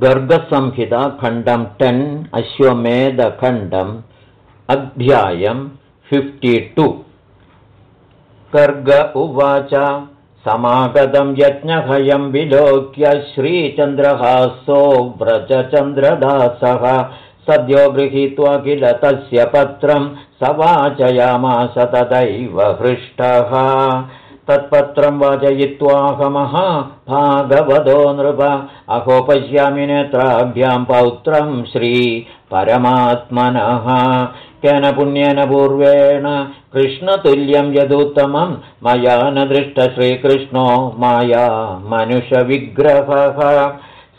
गर्गसंहिताखण्डं ten अश्वमेधखण्डम् अध्यायम् fifty two Garga उवाच समागतं यज्ञभयं विलोक्य श्रीचन्द्रहासो व्रजचन्द्रदासः। सद्यो गृहीत्वा किल तस्य पत्रं स वाचयामास तदैव हृष्टः तत्पत्रं वाचयित्वाहमः भागवतो नृप। अहो पश्यामि नेत्राभ्यां पौत्रं श्रीपरमात्मनः केन पुण्येन पूर्वेण कृष्णतुल्यं यदुत्तमं मया न दृष्टश्रीकृष्णो माया मनुष्यविग्रहः।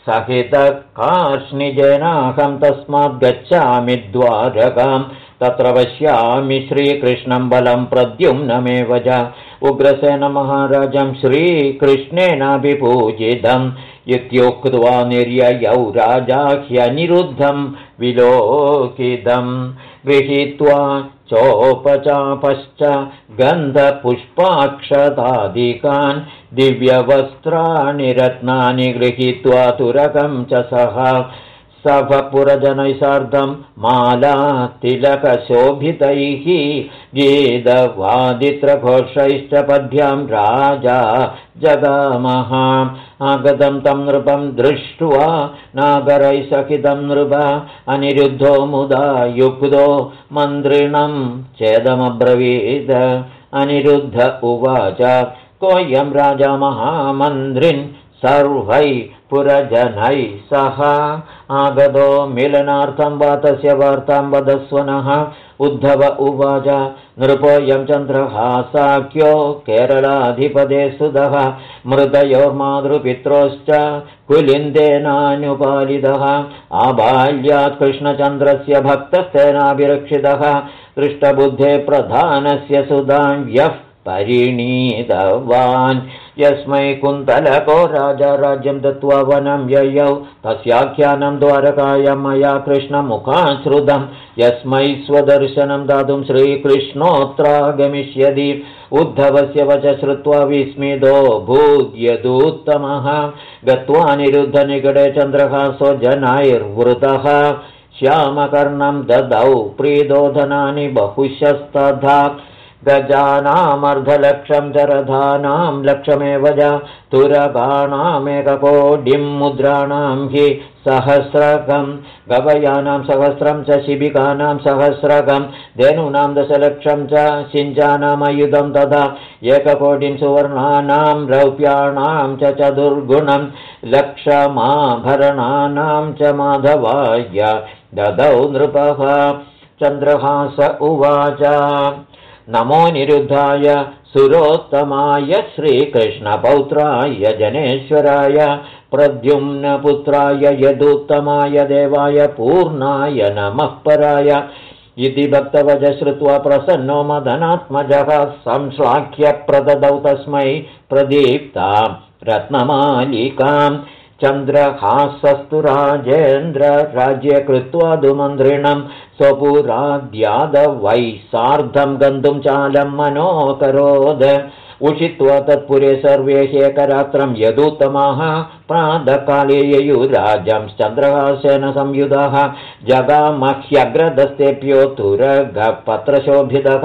सहितकार्ष्णिजेनाहं तस्माद् गच्छामि द्वारकां तत्र पश्यामि श्रीकृष्णं बलं प्रद्युम्नमेव च। उग्रसेनमहाराजं श्रीकृष्णेनाभिपूजितम् इत्युक्त्वा निर्ययौ राजा ह्यनिरुद्धं विलोकितम् गृहीत्वा चोपचापश्च गन्धपुष्पाक्षतादिकान् दिव्यवस्त्राणि रत्नानि गृहीत्वा तुरकं च सः सभपुरजनैः सार्धं माला तिलकशोभितैः गीतवादित्रघोषैश्च पद्भ्यां राजा जगामः आगतं तं नृपं दृष्ट्वा नागरैः सहितं नृप अनिरुद्धो मुदा युक्तो मन्त्रिणं चेदमब्रवीद। अनिरुद्ध उवाच कोऽयं राजा महामन्त्रिन् सर्वै पुरजनैः सह। आगतो मिलनार्थं वा तस्य वार्तां वदस्वनः उद्धव उवाच नृपोऽयं चन्द्रहासाख्यो केरलाधिपदे सुधः मृदयोर्मातृपित्रोश्च कुलिन्देनानुपालितः आबाल्यात् कृष्णचन्द्रस्य भक्तस्तेनाभिरक्षितः दृष्टबुद्धे प्रधानस्य सुधां यः परिणीतवान् यस्मै कुन्तलको राजा राज्यं दत्त्वा वनं ययौ। तस्याख्यानं द्वारकाय मया कृष्णमुखाश्रुतं। यस्मै स्वदर्शनं दातुं श्रीकृष्णोऽत्रागमिष्यति उद्धवस्य वच श्रुत्वा विस्मितो भूद्यदुत्तमः। गत्वा निरुद्धनिकटे चन्द्रहासो जनैर्वृतः। श्यामकर्णं ददौ प्रीदोधनानि बहुशस्तथा गजानामर्धलक्षं च रथानां च तुरगाणामेककोटिं मुद्राणां हि सहस्रकं गवयानां सहस्रं च शिबिकानां सहस्रकं धेनूनां दशलक्षं च सिञ्चानामयुधं तथा एककोटिं सुवर्णानां रौप्याणां च चतुर्गुणं लक्षमाभरणानां च माधवाय ददौ नृपः। चन्द्रहास उवाच नमो निरुद्धाय सुरोत्तमाय श्रीकृष्णपौत्राय जनेश्वराय प्रद्युम्नपुत्राय यदुत्तमाय देवाय पूर्णाय नमः पराय। इति भक्तवज श्रुत्वा प्रसन्नो मदनात्मजः संश्लाघ्य प्रददौ तस्मै प्रदीप्ता रत्नमालिकाम् चन्द्रहासस्तु राजेन्द्र राज्ये कृत्वा दुमन्त्रिणं स्वपुराद्यादवै सार्धं गन्तुं चालं मनोकरोद। उषित्वा तत्पुरे सर्वे ह्येकरात्रं यदुत्तमाः। प्रातःकाले ययुराजं चन्द्रहासेन संयुधः जगामह्यग्रदस्तेभ्यो तुरगपत्रशोभितः।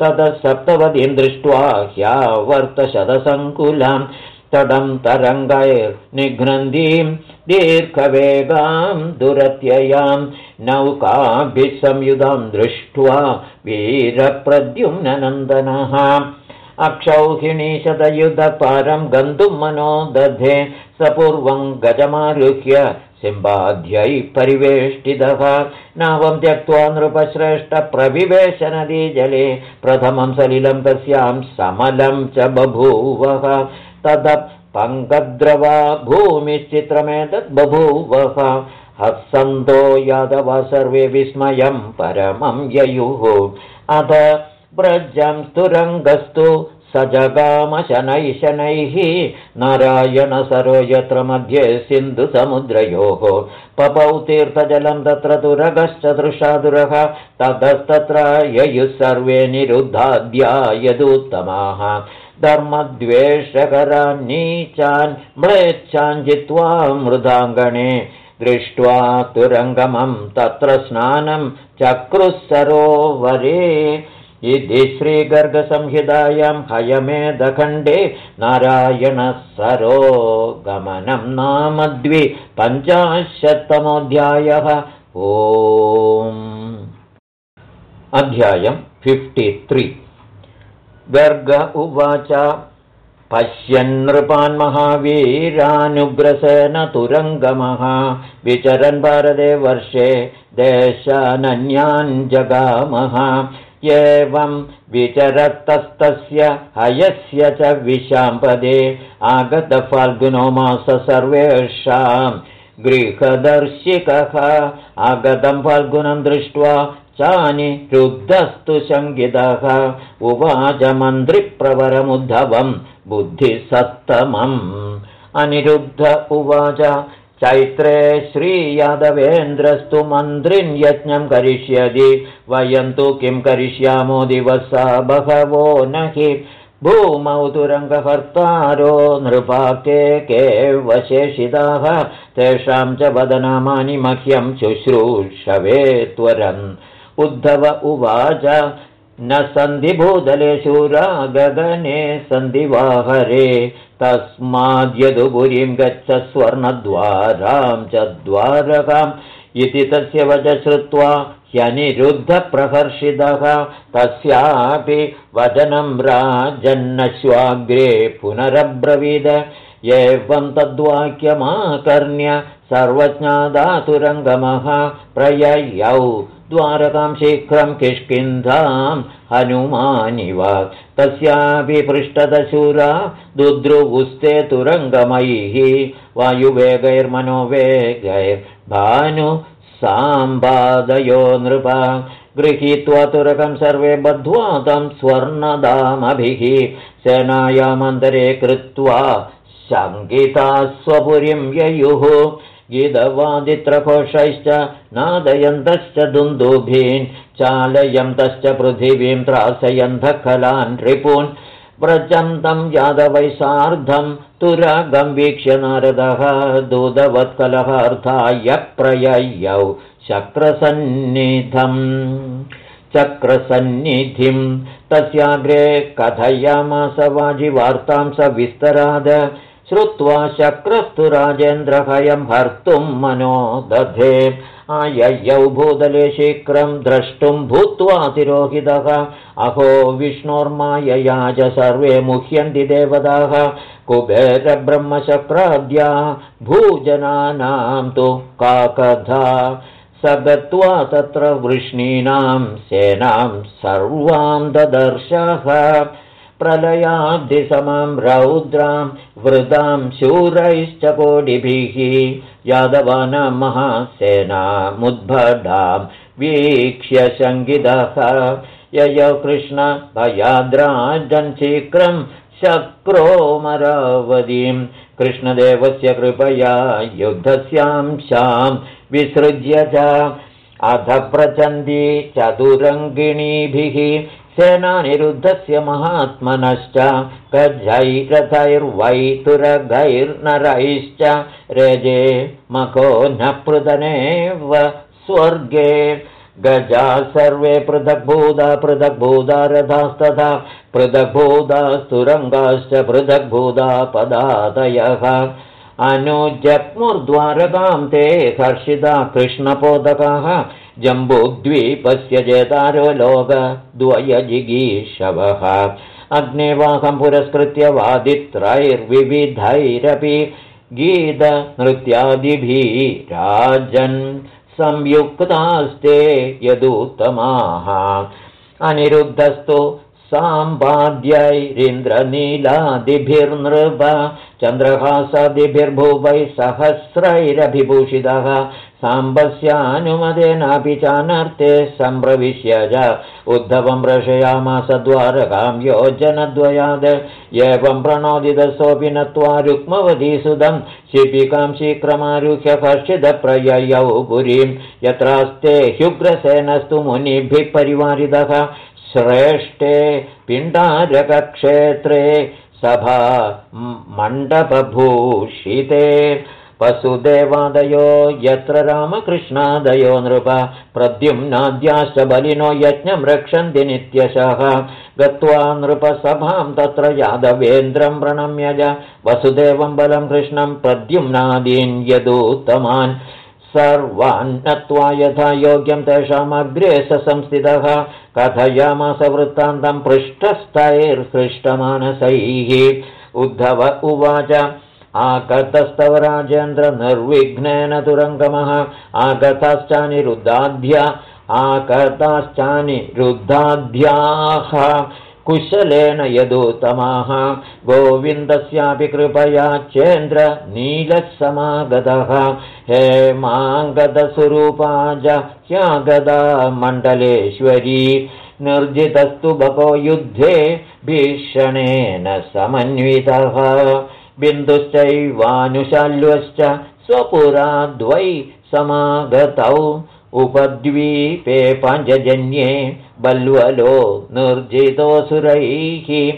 ततः सप्तवतीं दृष्ट्वा ह्यावर्तशतसङ्कुलाम् तडं तरङ्गैर्निघ्नन्दीं दीर्घवेगां दुरत्ययां नौकाभिः संयुधां दृष्ट्वा वीरप्रद्युम्ननन्दनः। अक्षौहिणीशतयुधपारं गन्तुं मनो दधे स पूर्वं गजमारुह्य सिम्बाध्यै परिवेष्टितः। नावं त्यक्त्वा नृपश्रेष्ठप्रविवेशनदीजले प्रथमं सलिलं तस्यां समलं च बभूवः तद पङ्कद्रवा भूमिश्चित्रमेतद् बभूवः हसन्तो यादव सर्वे विस्मयं परमं ययुः। अथ व्रजं स्तुरङ्गस्तु स जगामशनैः शनैः नारायणसरो यत्र मध्ये सिन्धुसमुद्रयोः। पपौ तीर्थजलं तत्र तुरगश्च दृशादुरः ततस्तत्र ययुः सर्वे निरुद्धाद्या यदुत्तमाः धर्मद्वेषकरान् नीचान् म्लेच्छान् जित्वा मृदाङ्गणे दृष्ट्वा तुरङ्गमं तत्र स्नानं चक्रुः सरोवरे इति श्रीगर्गसंहितायां हयमेदखण्डे नारायणः सरो गमनं नाम द्विपञ्चाशत्तमोऽध्यायः ओ अध्यायम् फिफ्टि गर्ग उवाच। पश्यन्नृपान् महावीरानुग्रसेन तुरङ्गमः विचरन् भारते वर्षे देशानन्यान् जगामः। एवं विचरतस्तस्य हयस्य च विशाम्पदे आगतफाल्गुनो मास सर्वेषां। गृहदर्शिकः आगतं फाल्गुनं दृष्ट्वा चानिरुद्धस्तु शङ्गितः उवाचमन्त्रिप्रवरमुद्धवम् बुद्धिसत्तमम्। अनिरुद्ध उवाच चैत्रे श्रीयादवेन्द्रस्तु मन्त्रिन् यज्ञं करिष्यति। वयं तु किं करिष्यामो दिवसा बहवो न हि भूमौ तुरङ्गकर्तारो नृपाके के वशेषिताः तेषां च वदनामानि मह्यं शुश्रूषवे त्वरन् उद्धव उवाच न सन्धिभूतले शूरा गगने सन्धिवाहरे तस्माद्यदुपुरीं गच्छ स्वर्णद्वारां च द्वारकाम्। इति तस्य वच श्रुत्वा ह्यनिरुद्धप्रहर्षितः तस्यापि वचनं राजन्नश्वाग्रे पुनरब्रवीद। एवं तद्वाक्यमाकर्ण्य सर्वज्ञादातुरङ्गमः प्रययौ द्वारकां शीघ्रं किष्किन्धां हनुमानिव। तस्यापि पृष्ठदशूरा दुद्रुगुस्ते तुरङ्गमैः वायुवेगैर्मनोवेगैर्भानु साम्बादयो नृप। गृहीत्वा तुरकं सर्वे बद्ध्वा तं स्वर्णदामभिः। सेनायामन्तरे कृत्वा शङ्किता स्वपुरीं ययुः गिदवादित्रकोशैश्च नादयन्तश्च दुन्दुभीन् चालयन्तश्च पृथिवीं त्रासयन्तः खलान् रिपून्। व्रजन्तं यादवै सार्धं तुरगं वीक्ष्य नारदः दूतवत्कलहार्थाय प्रययौ चक्रसन्निधम्। चक्रसन्निधिं तस्याग्रे कथयामास वाजिवार्तां स विस्तराद श्रुत्वा शक्रस्तु राजेन्द्रभयं हर्तुं मनो दधे आययौ भूतले शीघ्रं द्रष्टुं भूत्वा तिरोहितः। अहो विष्णोर्मायया च सर्वे मुह्यन्ति देवताः। कुबेरब्रह्मशक्राद्या भूजनानां तु काकधा स गत्वा तत्र वृष्णीनां सेनां सर्वां ददर्शः प्रलयाब्धिसमां रौद्रां वृदां शूरैश्च कोटिभिः यादवानां महासेनामुद्भटां वीक्ष्य शङ्गितः ययौ कृष्णभयाद्राजन् शीघ्रं शक्रोमरावतीं। कृष्णदेवस्य कृपया युद्धस्यां विसृज्य च। अध प्रचन्दी चतुरङ्गिणीभिः सेनानिरुद्धस्य महात्मनश्च गजैरथैर्वैतुरगैर्नरैश्च रेजे मको न पृदनेव स्वर्गे। गजा सर्वे पृथग्भूता पृथग्भूता रथास्तथा पृथग्भूतास्तुरङ्गाश्च पृथग्भूता पदादयः अनुजग्मुर्द्वारकां ते हर्षिता कृष्णपोदकाः। जम्बूद्वीपस्य जेतारो लोकद्वयजिगीषवः अग्नेवाहं पुरस्कृत्य वादित्रैर्विविधैरपि गीतनृत्यादिभिः राजन् संयुक्तास्ते यदुत्तमाः। अनिरुद्धस्तु साम्बाद्यैरिन्द्रनीलादिभिर्नृप चन्द्रहासादिभिर्भुवैः सहस्रैरभिभूषितः साम्बस्यानुमतेनापि चानर्थे सम्प्रविश्य च उद्धवं प्रशयामास द्वारकां योजनद्वयाद एवं प्रणोदितसोऽपि नत्वा रुक्मवतीसुदं शिपिकां शीघ्रमारुह्य कश्चिदप्रययौ पुरीं। यत्रास्ते ह्युग्रसेनस्तु मुनिभिः परिवारितः श्रेष्ठे पिण्डारकक्षेत्रे सभा मण्डपभूषिते। वसुदेवादयो यत्र रामकृष्णादयो नृप प्रद्युम्नाद्याश्च बलिनो यज्ञं रक्षन्ति नित्यशः। गत्वा नृपसभां तत्र यादवेन्द्रं प्रणम्यज। वसुदेवं बलं कृष्णं प्रद्युम्नादीन् यदुत्तमान् सर्वान्नत्वा यथा योग्यं तेषामग्रे स संस्थितः कथयामास वृत्तान्तं पृष्ठस्थैर्हृष्टमानसैः उद्धव उवाच आगतस्तव राजेन्द्र निर्विघ्नेन तुरङ्गमः। आगताश्चानिरुद्धाध्या आगताश्चानिरुद्धाध्याः कुशलेन यदुत्तमाः गोविन्दस्यापि कृपया चेन्द्र नीलसमागतः। हे माङ्गदस्वरूपा ह्यागदा मण्डलेश्वरी निर्जितस्तु बको युद्धे भीषणेन समन्वितः। बिन्दुश्चैवानुशाल्वश्च स्वपुराद्वै समागतौ उपद्वीपे पञ्चजन्ये बल्वलो निर्जितोऽसुरैः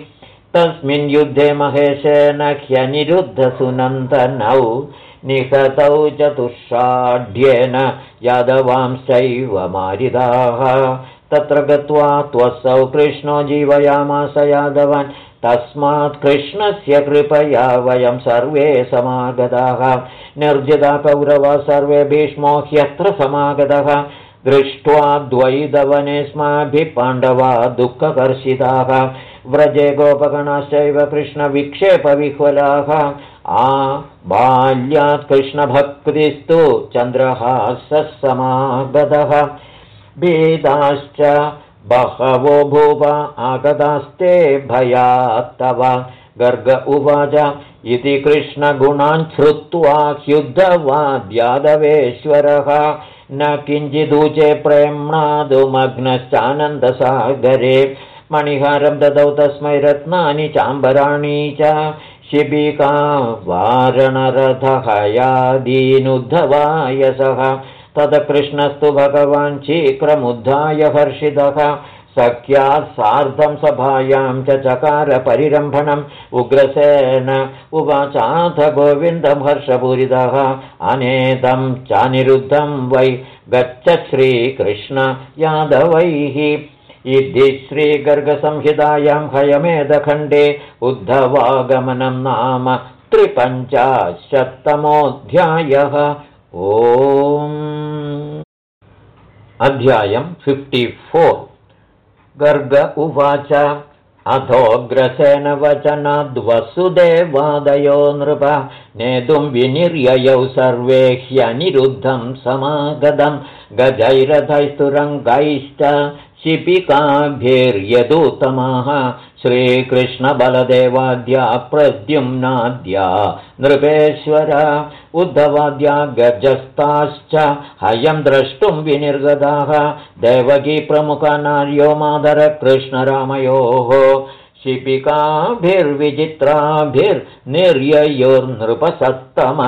तस्मिन् युद्धे महेशेन ह्यनिरुद्धसुनन्दनौ निहतौ चतुष्षाढ्येन यादवांश्चैव मारिदाः। तत्र गत्वा त्वसौ कृष्णो जीवयामास यादवान् तस्मात् कृष्णस्य कृपया वयं सर्वे समागताः। निर्जिता कौरवा सर्वे भीष्मो ह्यत्र समागतः। दृष्ट्वा द्वैदवनेस्माभिः पाण्डवा दुःखकर्षिताः। व्रजे गोपगणाश्चैव कृष्णविक्षेपविह्वलाः आ बाल्यात् कृष्णभक्तिस्तु चन्द्रहासः समागतः। वेदाश्च बहवो भूव आगतास्ते भयात्तव। गर्ग उवाच इति कृष्णगुणान् श्रुत्वा ह्युद्धवाद्यादवेश्वरः न किञ्चिदूचे प्रेम्णादुमग्नश्चानन्दसागरे। मणिहारं ददौ तस्मै रत्नानि चाम्बराणि च। शिबिका वारणरथहयादीनुद्धवाय सः तदकृष्णस्तु भगवान् शीघ्रमुद्धाय हर्षितः सख्या सार्धं सभायां च चकारपरिरम्भणम् उग्रसेन उवाचाथ गोविन्दं हर्षपूरितः। अनेदं चानिरुद्धं वै गच्छ श्रीकृष्ण यादवैः। इति श्रीगर्गसंहितायां हयमेधखण्डे उद्धवागमनं नाम त्रिपञ्चाशत्तमोऽध्यायः ओ अध्यायम् फिफ्टि फोर् गर्ग उवाच। अथोऽग्रसेन वचनाद्वसुदेवादयो नृप। नेतुं विनिर्ययौ सर्वे ह्यनिरुद्धं समागतं। गजैरथैस्तुरङ्गैश्च शिपिकाभिर्यदुत्तमाः श्रीकृष्णबलदेवाद्या प्रद्युम्नाद्या नृपेश्वर उद्धवाद्या गजस्ताश्च हयं द्रष्टुं विनिर्गताः देवकीप्रमुखनार्यो माधरकृष्णरामयोः शिपिकाभिर्विचित्राभिर्निर्ययोर्नृपसत्तम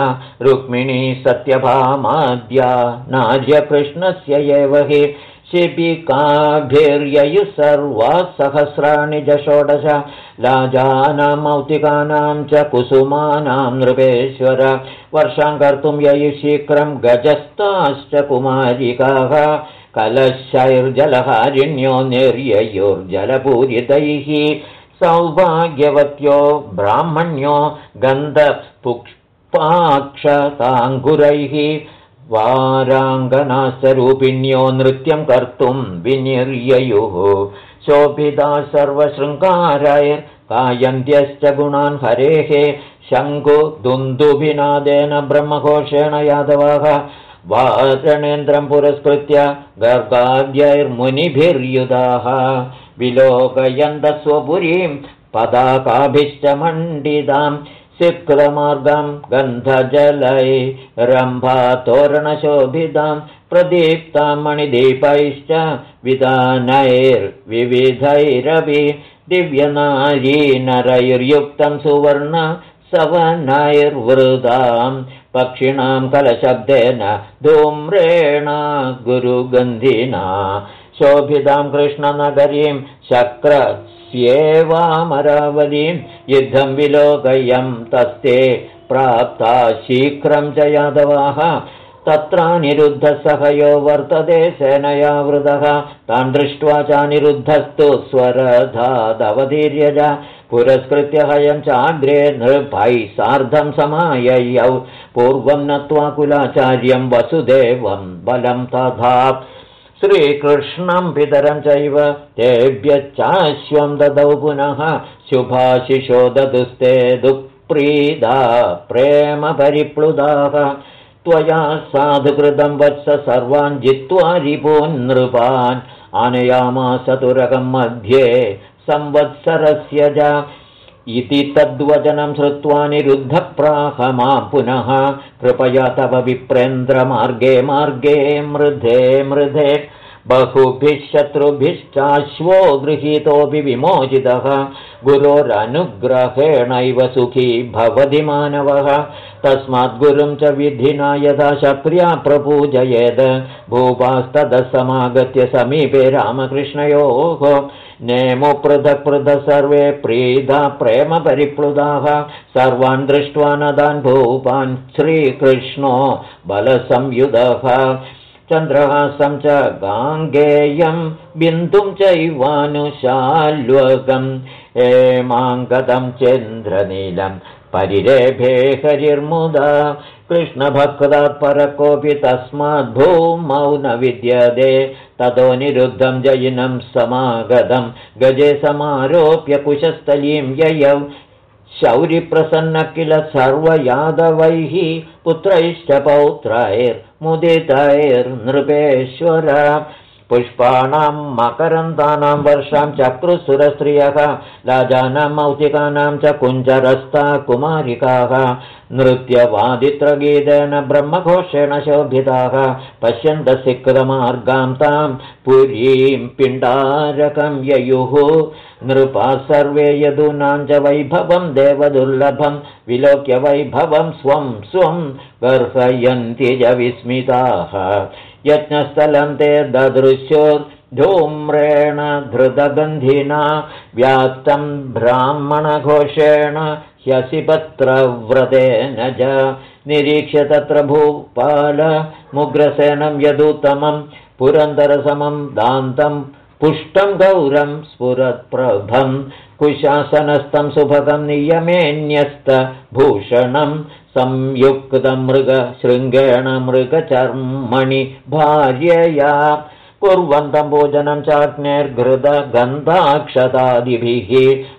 रुक्मिणी सत्यभामाद्या नार्यकृष्णस्य एव हि शिपिकाभिर्ययुः सर्वा सहस्राणि च षोडश लाजानां मौक्तिकानां च कुसुमानां नृपेश्वर। वर्षां कर्तुं ययुः शीघ्रं गजस्ताश्च कुमारिकाः। कलशैर्जलहारिण्यो निर्ययोर्जलपूरितैः। सौभाग्यवत्यो ब्राह्मण्यो गन्धपुष्पाक्षताङ्कुरैः वाराङ्गनास्वरूपिण्यो नृत्यं कर्तुं विनिर्ययुः। शोभिता सर्वशृङ्गारैर्कायन्त्यश्च गुणान् हरेः। शङ्कुदुन्दुभिनादेन ब्रह्मघोषेण यादवाः। वारणेन्द्रं पुरस्कृत्य गर्गाद्यैर्मुनिभिर्युधाः विलोकयन्तस्वपुरीं पदाकाभिश्च मण्डिताम् सिक्तमार्गं गन्धजलै रम्भातोरणशोभितां प्रदीप्तां मणिदीपैश्च सुवर्ण सवनैर्वृतां पक्षिणां कलशब्देन धूम्रेण गुरुगन्धिना। शोभितां कृष्णनगरीं शक्र स्येवामरावलीं युद्धं विलोकयं तस्ते प्राप्ता शीघ्रं च यादवाः। तत्रानिरुद्धसहयो वर्तते सेनयावृतः तान् दृष्ट्वा चानिरुद्धस्तु स्वरधादवतीर्यज पुरस्कृत्य हयं चाग्रे नृभैः सार्धं समाययौ। पूर्वं नत्वा कुलाचार्यं वसुदेवं बलं तथा श्रीकृष्णं पितरं चैव तेभ्यश्चाश्वं ददौ पुनः शुभाशिशो ददुस्ते दुःप्रीदा प्रेमपरिप्लुदाः। त्वया साधुकृतं वत्स सर्वान् जित्वा रिपोन्नृपान्। आनयामास तुरकं मध्ये संवत्सरस्य च इति तद्वचनं श्रुत्वा निरुद्धप्राह मां पुनः कृपया तव विप्रेन्द्रमार्गे मार्गे मृधे मृधे बहुभिः शत्रुभिश्चाश्वो गृहीतोऽपि विमोचितः। गुरोरनुग्रहेणैव सुखी भवति मानवः। तस्माद्गुरुं च विधिना यथा शक्र्या प्रपूजयेद्। भूपास्ततः समागत्य समीपे रामकृष्णयोः। नेमो पृथक् पृथक् सर्वे प्रीधा प्रेमपरिप्लुदाः सर्वान् दृष्ट्वा नदान् भूपान् श्रीकृष्णो बलसंयुधः चन्द्रहासं च गाङ्गेयं बिन्दुं चैवानुशाल्वकम् हेमाङ्गदं चन्द्रनीलं परिरेभे हरिर्मुदा कृष्णभक्तात्परकोऽपि तस्माद्भूमौ न विद्यते ततो निरुद्धं जयिनं समागतं। गजे समारोप्य कुशस्थलीं ययौ शौरिप्रसन्न किल सर्वयादवैः पुत्रैश्च पौत्रैर्मुदितैर्नृपेश्वर पुष्पाणां मकरन्तानां वर्षां चक्रुसुरस्त्रियः राजानां मौतिकानां च कुञ्जरस्ता कुमारिकाः नृत्यवादित्रगीतेन ब्रह्मघोषेण शोभिताः पश्यन्तसिकृतमार्गां तां पुरीं पिण्डारकं ययुः नृपा सर्वे यदूनां च वैभवं देवदुर्लभं विलोक्य वैभवं स्वं स्वं गर्हयन्ति च विस्मिताः यज्ञस्थलं ते ददृश्यो धृतगन्धिना व्याप्तं ब्राह्मणघोषेण ह्यसिपत्रव्रतेन च निरीक्ष्य तत्र भूपालमुग्रसेनं यदुत्तमं पुरन्दरसमं दान्तं पुष्टं गौरं स्फुरत्प्रभं कुशासनस्थं सुभगं नियमेऽन्यस्तभूषणं संयुक्तमृगशृङ्गेण मृगचर्मणि भार्यया कुर्वन्तं भोजनं चाग्नेर्घृतगन्धाक्षतादिभिः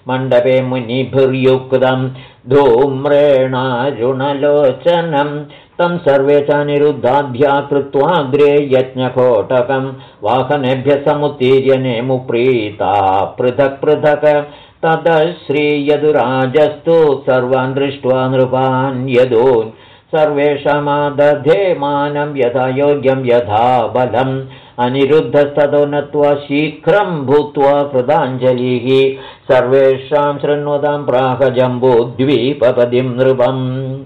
मण्डपे मुनिभिर्युक्तं धूम्रेणारुणलोचनं तं सर्वे च निरुद्धाभ्या कृत्वाग्रे यज्ञकोटकं वाहनेभ्यः समुत्तीर्य नेमुप्रीता पृथक् पृथक् ततः श्रीयदुराजस्तु सर्वान् दृष्ट्वा नृपान् यदून्। सर्वेषामादधे मानं यथा योग्यं यथा बलम्। अनिरुद्धस्ततो नत्वा शीघ्रं भूत्वा कृताञ्जलिः। सर्वेषां शृण्वतां प्राहजम्बूद्वीपपदिं नृपम्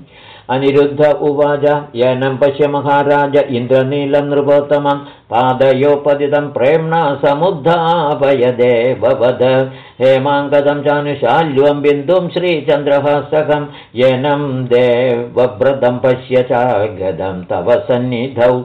अनिरुद्ध उवाच यनं पश्य महाराज इन्द्रनीलं नृपोत्तमं पादयोपदितं प्रेम्णा समुद्धापयदेववद हेमाङ्गदं चानुशाल्यं बिन्दुं श्रीचन्द्रहासकं येनं देवव्रतं पश्य चागदं तव सन्निधौ।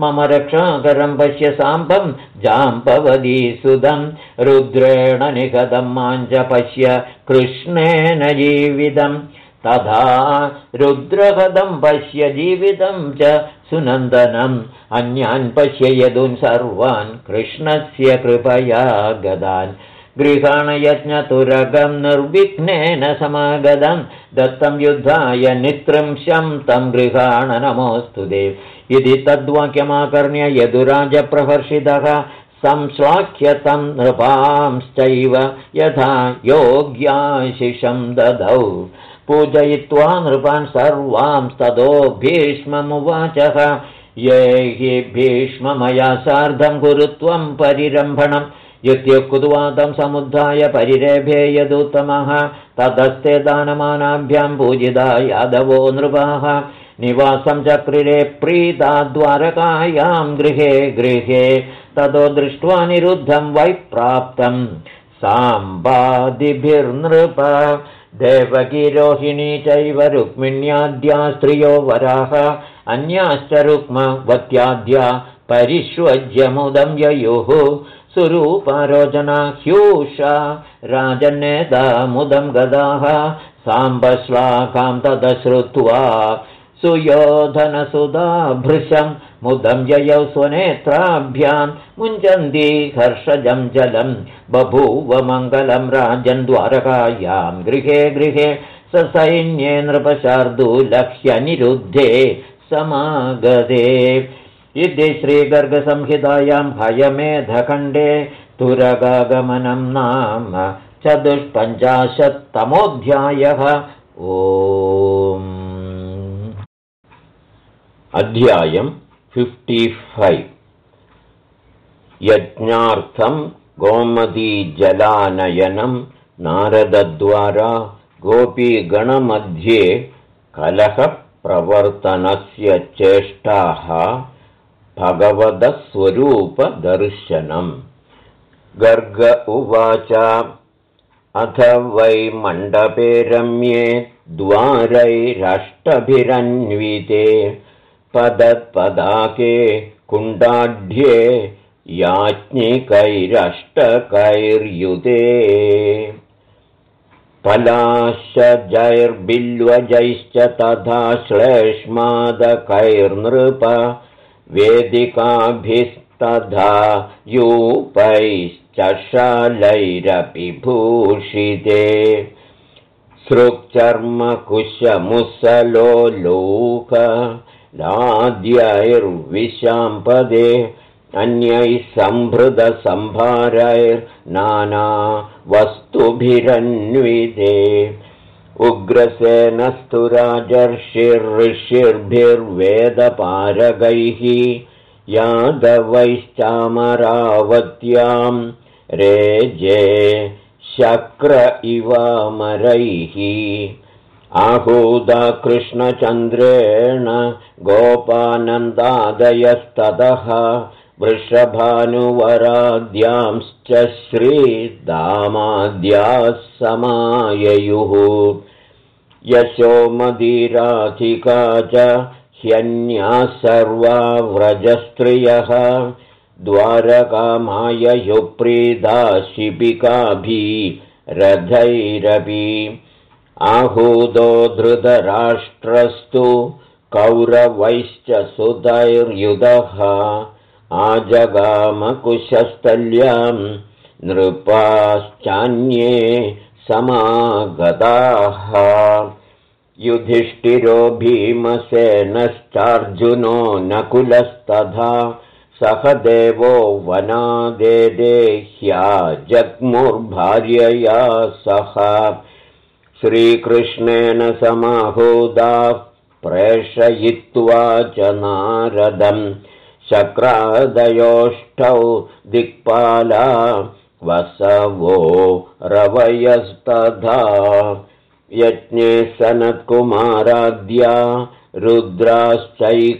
मम रक्षाकरं पश्य साम्बं जाम्पवदीसुदं रुद्रेण निगदं माञ्च पश्य कृष्णेन जीवितम् तथा रुद्रपदं पश्य जीवितं च सुनन्दनम्। अन्यान् पश्य यदुन् सर्वान् कृष्णस्य कृपया गदान्। गृहाणयज्ञतुरगं निर्विघ्नेन समागतं। दत्तं युद्धाय नित्रिंशं तं गृहाण नमोऽस्तु देव। इति तद्वाक्यमाकर्ण्य यदुराजप्रहर्षितः संश्लाघ्यतं नृपांश्चैव यथा योग्याशिषं ददौ पूजयित्वा नृपान् सर्वांस्ततो भीष्ममुवाचः। ये हि भीष्ममया सार्धं कुरु त्वं परिरम्भणम्। युत्युक्कुद्वातं समुद्धाय परिरेभे यदुत्तमः। ततस्ते दानमानाभ्यां पूजिता यादवो नृपाः। निवासं चक्रिरे प्रीता द्वारकायां गृहे गृहे। ततो दृष्ट्वा निरुद्धं वै प्राप्तं। साम्बादिभिर्नृप देवगिरोहिणी चैव रुक्मिण्याद्या स्त्रियो वराः अन्याश्च रुक्मवत्याद्या परिष्वज्यमुदं ययुः सुरूपारोचना ह्यूषा राजन्नेतामुदं गदाः साम्बश्लाकां तदश्रुत्वा सुयोधनसुधा भृशं मुदं ययौ स्वनेत्राभ्यां मुञ्चन्ती हर्षजं जलं बभूव मङ्गलं राजन् द्वारकायां गृहे गृहे स सैन्ये नृपशार्दूलह्यनिरुद्धे समागते। इति श्रीगर्गसंहितायां भयमेधखण्डे तुरगागमनं नाम चतुष्पञ्चाशत्तमोऽध्यायः ओ अध्यायम् फिफ्टिफैव् यज्ञार्थं गोमतीजलानयनं नारदद्वारा गोपीगणमध्ये कलहप्रवर्तनस्य चेष्टाः भगवतस्वरूपदर्शनम् गर्ग उवाच अथ वै मण्डपे रम्ये द्वारैरष्टभिरन्विते पदत्पदाके कुण्डाढ्ये याज्ञिकैरष्टकैर्युते। पलाशजैर्बिल्वजैश्च तथा श्लेष्मादकैर्नृप वेदिकाभिस्तथा यूपैश्च शालैरपि भूषिते। सृक्चर्मकुशमुसलो लोक लाद्यैर्विशाम्पदे अन्यैः सम्भृतसम्भारैर्नाना वस्तुभिरन्विते उग्रसेनस्तु राजर्षिर्षिर्भिर्वेदपारगैः यादवैश्चामरावत्यां रेजे शक्र इवामरैः आहूदा कृष्णचन्द्रेण गोपानन्दादयस्ततः वृषभानुवराद्यांश्च श्रीदामाद्याः समाययुः यशोमदीराधिका च ह्यन्याः सर्वा व्रजस्त्रियः। द्वारकामाययुप्रीदा शिबिकाभिः रथैरपि आहूदो धृतराष्ट्रस्तु कौरवैश्च सुतैर्युधः आजगामकुशस्थल्यां नृपाश्चान्ये समागताः। युधिष्ठिरो भीमसेनश्चार्जुनो नकुलस्तथा सह देवो वनादेदेह्या जग्मुर्भार्यया सह श्रीकृष्णेन समाहूदाः प्रेषयित्वा च नारदम् शक्रादयोष्ठौ दिक्पाला वसवो रवयस्तथा। यज्ञे सनत्कुमाराद्या रुद्राश्चैकादशापिः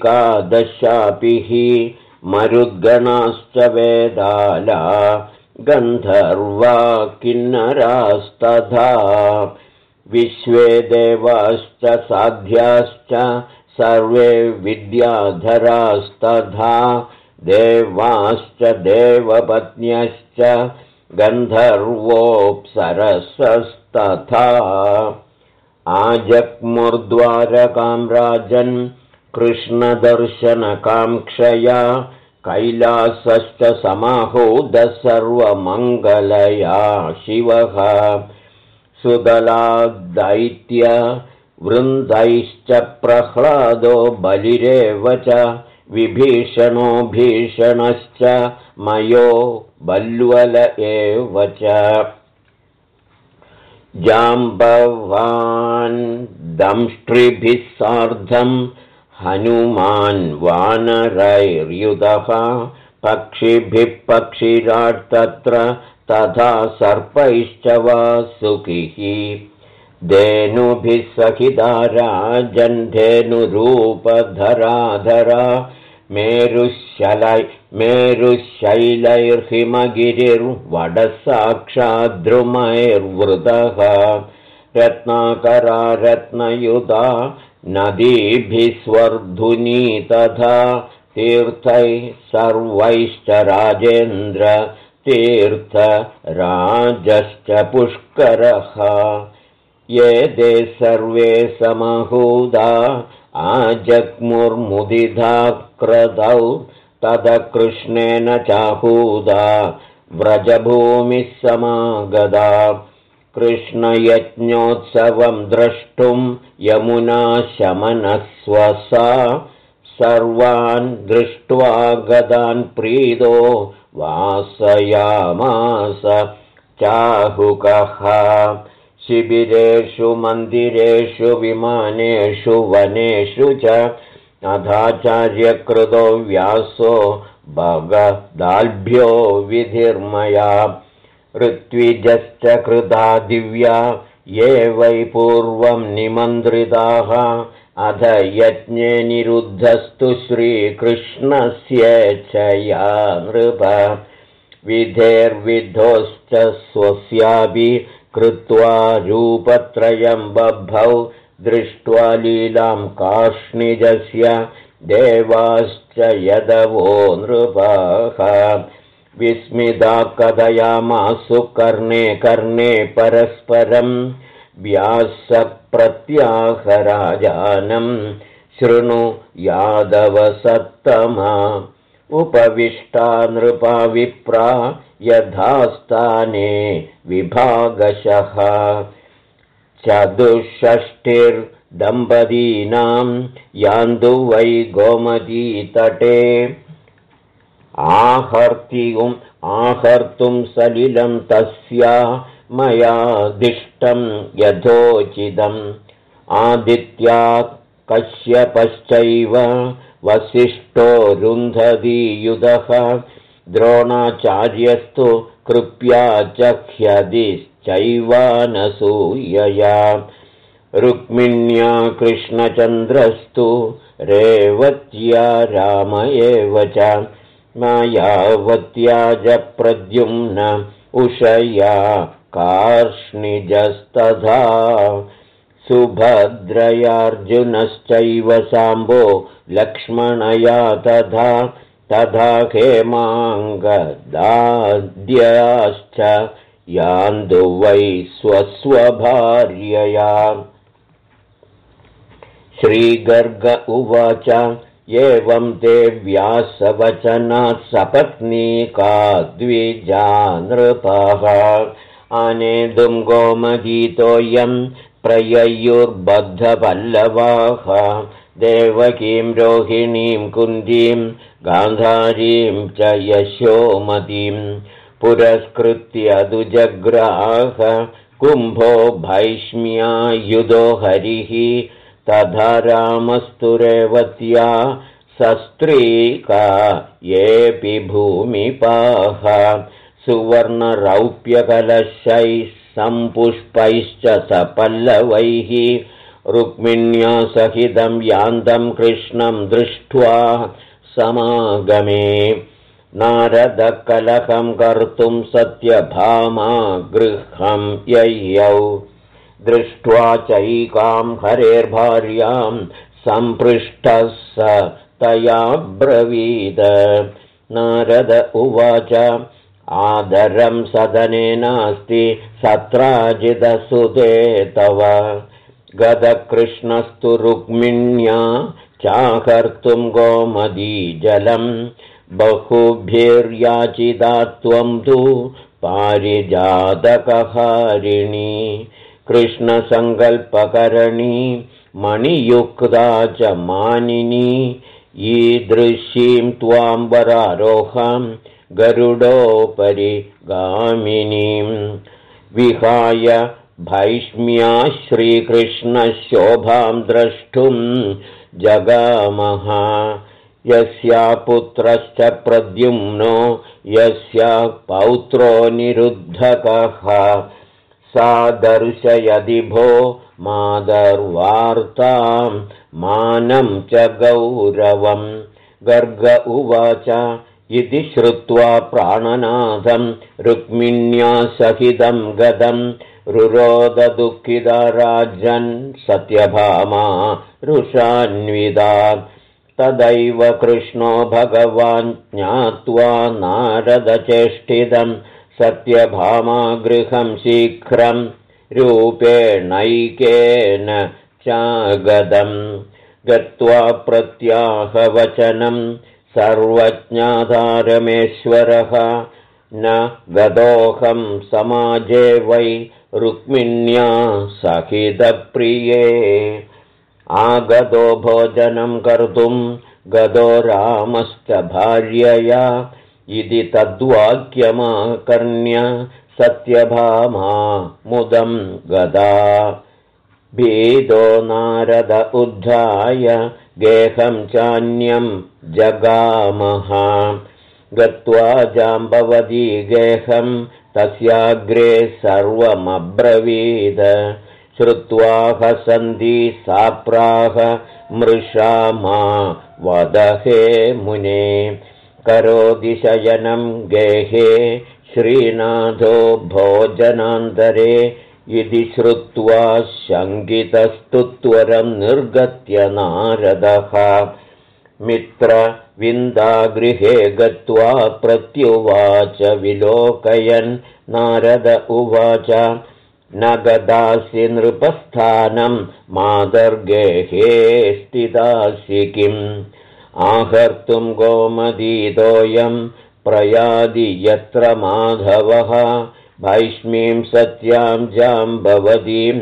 मरुद्गणाश्च वेदाला गन्धर्वा किन्नरास्तथा विश्वे देवाश्च साध्याश्च सर्वे विद्याधरास्तथा देवाश्च देवपत्न्यश्च गन्धर्वोऽप्सरसस्तथा आजग्मुर्द्वारकां राजन् कृष्णदर्शनकाङ्क्षया कैलासश्च समाहूदः सर्वमङ्गलया शिवः सुदलादैत्य वृन्दैश्च प्रह्लादो बलिरेव च विभीषणो भीषणश्च मयो बल्वल एव च। जाम्बवान् दंष्ट्रिभिः सार्धं हनुमान् वानरैर्युधः पक्षिभिः पक्षिराट् तत्र तथा सर्पैश्च वा सुखिः। धेनुभिः सखिता राजन्धेनुरूपधराधरा मेरुशलै मेरुशैलैर्हिमगिरिर्वडसाक्षाद्रुमैर्वृतः। रत्नाकरा रत्नयुधा नदीभिस्वर्धुनी तथा तीर्थैः सर्वैश्च राजेन्द्र तीर्थराजश्च पुष्करः। ये ते सर्वे समहूदा आजग्मुर्मुदिधा क्रदौ तदकृष्णेन चाहूदा व्रजभूमिः समागदा। कृष्णयज्ञोत्सवं द्रष्टुं यमुना शमनस्वसा सर्वान् दृष्ट्वा गदान् प्रीतो वासयामास चाहुकः। शिबिरेषु मन्दिरेषु विमानेषु वनेषु च अथाचार्यकृतो व्यासो भगदाल्भ्यो विधिर्मया। ऋत्विजश्च कृता दिव्या ये वै पूर्वं निमन्त्रिताः अध यज्ञे निरुद्धस्तु श्रीकृष्णस्येच्छया नृप। विधेर्विधोश्च स्वस्यापि कृत्वा रूपत्रयं बभौ दृष्ट्वा लीलां काष्णिजस्य देवाश्च यदवो नृपाः। विस्मिता कथयामासु कर्णे कर्णे परस्परम् व्यासप्रत्याहराजानं शृणु यादवसत्तमा। उपविष्टा नृपाविप्रा यथास्थाने विभागशः। चतुष्षष्टिर्दम्पतीनां यान्दु वै गोमतीतटे। आहर्तिम् आहर्तुं सलिलं तस्या मयादिष्टं यथोचितम्। आदित्या कश्यपश्चैव वसिष्ठो रुन्धदीयुधः। द्रोणाचार्यस्तु कृप्या चख्यदिश्चैवानसूयया रुक्मिण्या कृष्णचन्द्रस्तु रेवत्या राम एव च। प्रद्युम्न उषया कार्ष्णिजस्तथा सुभद्रयार्जुनश्चैव साम्बो लक्ष्मणया तथा तथा हेमाङ्गदाद्याश्च यान्दु वै स्वस्वभार्यया। श्रीगर्ग उवाच एवं ते व्यासवचनात् सपत्नीका द्विजा नृपः आनेतुं गोमगीतोऽयं प्रययुर्बद्धपल्लवाः। देवकीं रोहिणीं कुन्दीं गान्धारीं च यशोमतीं। पुरस्कृत्य दुजग्राह कुम्भो भैष्म्यायुधो हरिः। तथा रामस्तु रेवत्या सस्त्रीका येऽपि भूमिपाः सुवर्णरौप्यकलशैः सम्पुष्पैश्च सपल्लवैः रुक्मिण्या सहितं यान्तं कृष्णं दृष्ट्वा समागमे। नारदकलहं कर्तुं सत्यभामा गृहं यय्यौ। दृष्ट्वा चैकां हरेर्भार्यां सम्पृष्टः स तया ब्रवीद। नारद उवाच आदरं सदने नास्ति सत्राजिदसुदे तव गदकृष्णस्तु रुक्मिण्या चाकर्तुं गोमदीजलं बहुभिर्याचिदा त्वं तु पारिजातकहारिणी। कृष्णसङ्कल्पकरणी मणियुक्ता च मानिनी। ईदृशीं त्वाम्बरारोहां गरुडोपरि गामिनीं विहाय भैष्म्या श्रीकृष्णशोभां द्रष्टुं जगामः यस्या पुत्रश्च प्रद्युम्नो यस्य पौत्रो निरुद्धकः। सा दर्शयदि भो मादर्वार्तां मानं च गौरवं। गर्ग उवाच इति श्रुत्वा प्राणनाथं रुक्मिण्या सहितं गदं रुरोददुःखिदा राजन् सत्यभामा रुषान्विदा तदैव कृष्णो भगवान् ज्ञात्वा नारदचेष्टितं सत्यभामा गृहं शीघ्रं रूपेणैकेन चागदम्। गत्वा प्रत्याहवचनं सर्वज्ञाधारमेश्वरः न गदोऽहं समाजे वै रुक्मिण्या सहितप्रिये आगतो भोजनं कर्तुं गदो रामश्च भार्यया। इति तद्वाक्यमाकर्ण्य सत्यभामा मुदं गदा भीतो नारद उद्धाय गेहं चान्यं जगामः। गत्वा जाम्बवती गेहं तस्याग्रे सर्वमब्रवीद। श्रुत्वा हसन्ति साप्राह मृषा मा वदहे मुने। करोति शयनं गेहे श्रीनाथो भोजनान्तरे इति श्रुत्वा शङ्कितस्तुत्वरं निर्गत्य नारदः। मित्रविन्दागृहे गत्वा प्रत्युवाच विलोकयन् नारद उवाच। न गदासि नृपस्थानं मादर्गेहे स्थितासि किम्? आहर्तुं गोमदीतोऽयं प्रयादि यत्र माधवः भैष्मीं सत्यां जाम्बवतीं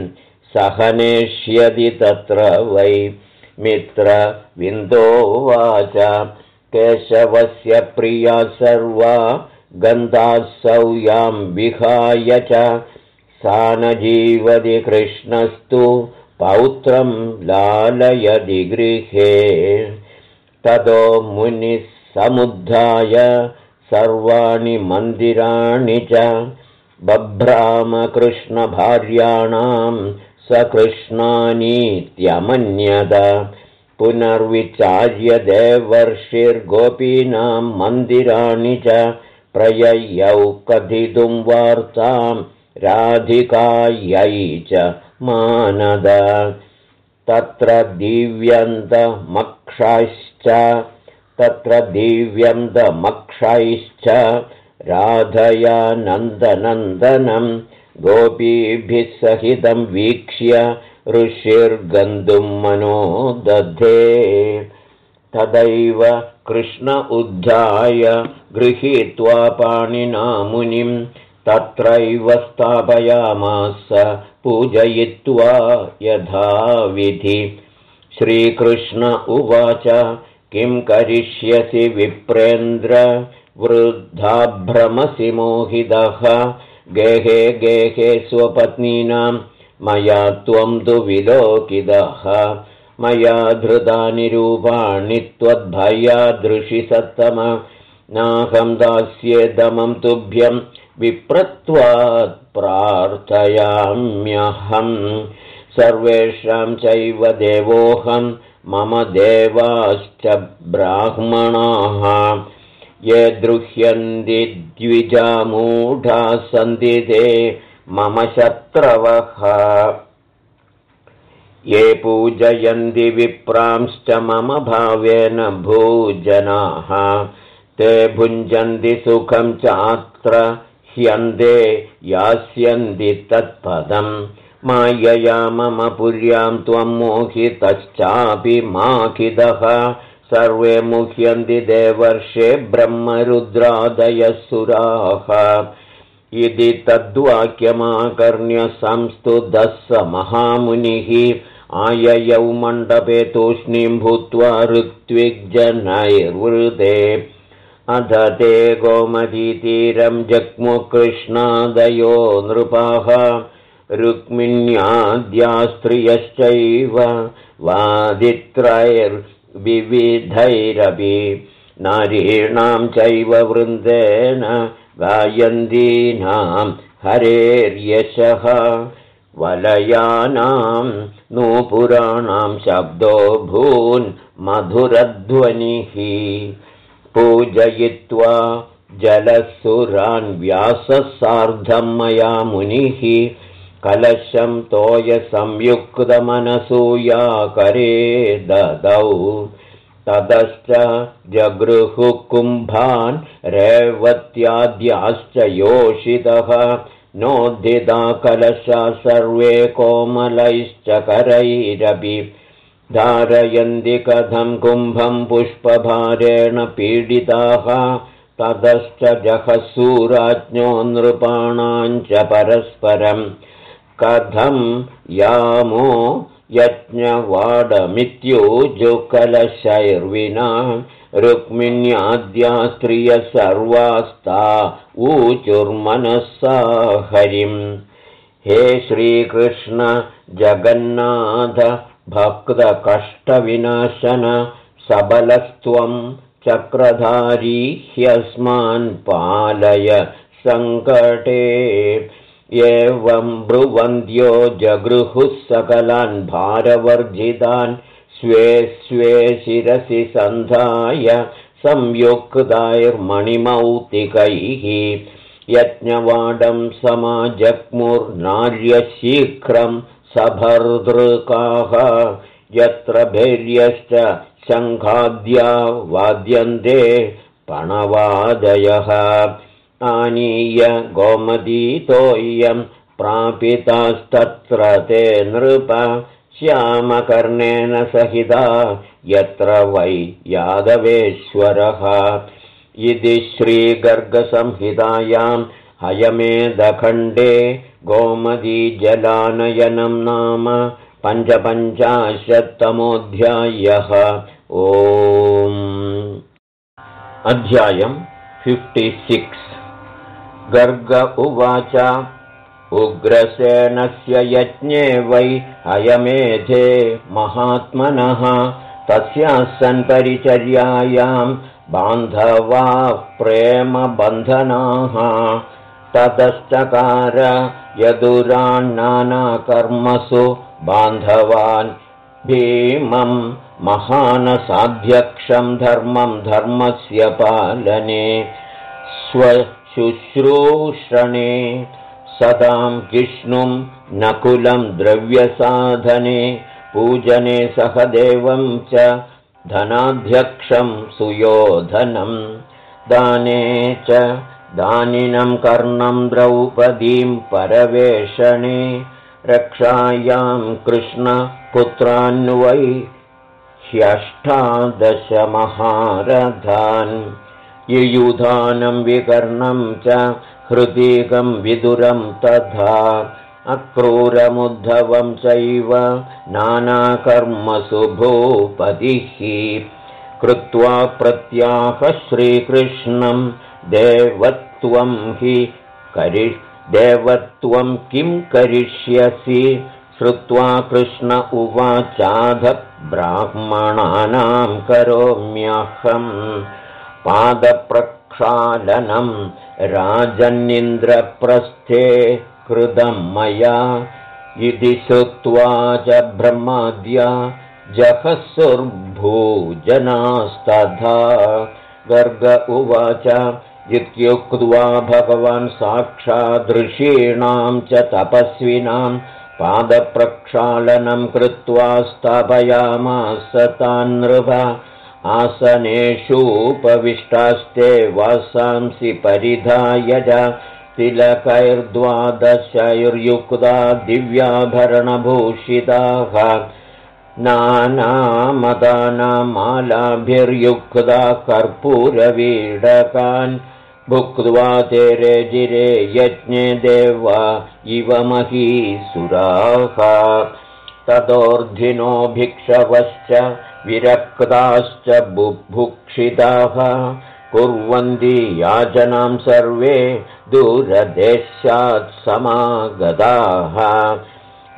सहनेष्यदि तत्र वै मित्रविन्दोवाच केशवस्य प्रिया सर्वा गन्धासौ यां विहाय च सा न जीवति कृष्णस्तु पौत्रं लालयदि गृहे। ततो मुनिः समुद्धाय सर्वाणि मन्दिराणि च बभ्रामकृष्णभार्याणां स कृष्णानीत्यमन्यत पुनर्विचार्य देवर्षिर्गोपीनां मन्दिराणि च प्रययौ कथितुं वार्ताम् राधिकायै च मानद। तत्र दिव्यन्तमक्षाश्च तत्र दिव्यन्तमक्षैश्च राधया नन्दनन्दनं गोपीभिः सहितं वीक्ष्य ऋषिर्गन्तुं मनो दधे तदैव कृष्ण उद्धाय गृहीत्वा पाणिना मुनिम् तत्रैव स्थापयामास पूजयित्वा यथाविधि। श्रीकृष्ण उवाच किं करिष्यसि विप्रेन्द्र वृद्धाभ्रमसि मोहितः गेहे गेहे स्वपत्नीनां मया त्वं तु विलोकितः। मया धृतानि रूपाणि त्वद्भयादृशि सत्तम नाहं दास्येदमं तुभ्यं विप्रत्वात् प्रार्थयाम्यहम्। सर्वेषां चैव देवोऽहं मम देवाश्च ब्राह्मणाः ये द्रुह्यन्ति द्विजामूढाः सन्ति ते मम शत्रवः। ये पूजयन्ति विप्रांश्च मम भावेन भूजनाः। ते भुञ्जन्ति सुखं चात्र ह्यन्ते यास्यन्ति तत्पदम् मायया मम पुर्यां त्वं मोहितश्चापि माखिदः सर्वे मुह्यन्ति देवर्षे ब्रह्मरुद्रादयसुराः। इति तद्वाक्यमाकर्ण्य संस्तुतः स महामुनिः। आययौ मण्डपे तूष्णीं भूत्वा ऋत्विग्जनैर्वृते अध ते गोमतीतीरं जग्मुकृष्णादयो नृपाः। रुक्मिण्याद्यास्त्रियश्चैव वादित्रैर्विविधैरपि नारीणां चैव वृन्देन गायन्तीनां हरेर्यशः। वलयानां नूपुराणां शब्दो भून् मधुरध्वनिः। पूजयित्वा जलसुरान् व्यासः सार्धं मया मुनिः कलशं तोयसंयुक्तमनसूयाकरे ददौ। ततश्च जगृहुः कुम्भान् रेवत्याद्याश्च योषितः। नोद्धिता कलशा सर्वे कोमलैश्च करैरपि धारयन्ति कथं कुम्भं पुष्पभारेण पीडिताः। ततश्च जहसूराज्ञो नृपाणाञ्च परस्परम् कथं यामो यज्ञवाडमित्युजुकलशैर्विना रुक्मिण्याद्या स्त्रियः सर्वास्ता ऊचुर्मनःसा हरिम्। हे श्रीकृष्ण जगन्नाथ भक्तकष्टविनाशन सबलस्त्वं चक्रधारी ह्यस्मान् पालय सङ्कटे एवं ब्रुवन्द्यो जगृहुः सकलान् भारवर्जितान् स्वे स्वे शिरसि सन्धाय संयुक्ताैर्मणिमौक्तिकैः यज्ञवाडं समाजग्मुर्नार्यशीघ्रं सभर्दृकाः यत्र भैर्यश्च शङ्खाद्या वाद्यन्ते पणवादयः आनीय गोमदीतोऽयं प्रापितास्तत्र ते नृप श्यामकर्णेन सहिता यत्र वै यादवेश्वरः। इति श्रीगर्गसंहितायां हयमेदखण्डे गोमदीजलानयनं नाम पञ्चपञ्चाशत्तमोऽध्यायः। ओ अध्यायम् फिफ्टिसिक्स् गर्ग उवाच। उग्रसेनस्य यज्ञे वै अयमेधे महात्मनः। तस्याः सन्परिचर्यायां बान्धवाः प्रेमबन्धनाः। ततश्चकार यदुरान्नानाकर्मसु बान्धवान् भीमं महानसाध्यक्षं धर्मं धर्मस्य पालने शुश्रूषणे सदां विष्णुं नकुलं द्रव्यसाधने पूजने सहदेवं च धनाध्यक्षं सुयोधनं। दाने च दानिनं कर्णं द्रौपदीं परवेषणे रक्षायां कृष्णपुत्रान्वै ह्यष्टादशमहारथान् युयुधानं विकर्णं च हृदीकं विदुरं तथा अक्रूरमुद्धवं चैव नानाकर्मसु भूपतिः कृत्वा प्रत्याह श्रीकृष्णं देवत्वं हि करि देवत्वं किं करिष्यसि? श्रुत्वा कृष्ण उवाचाध ब्राह्मणानां करोम्यहम् पादप्रक्षालनं राजन्निन्द्रप्रस्थे कृतं मया इति श्रुत्वा च ब्रह्माद्या जहसुर्भूजनास्तथा गर्ग उवाच इत्युक्त्वा भगवान् साक्षादृषीणां च तपस्विनां पादप्रक्षालनं कृत्वा स्थापयामास तान्नृभ आसनेषूपविष्टास्ते वासांसि परिधाय च तिलकैर्द्वादशैर्युक्ता दिव्याभरणभूषिताः नानामदानामालाभिर्युक्ता कर्पूरवीडकान् भुक्त्वा ते रेजिरे यज्ञे देवा इव महीसुराः। ततोर्धिनो भिक्षवश्च विरक्ताश्च बुभुक्षिताः कुर्वन्ति याचनां सर्वे दूरदेशात् समागताः।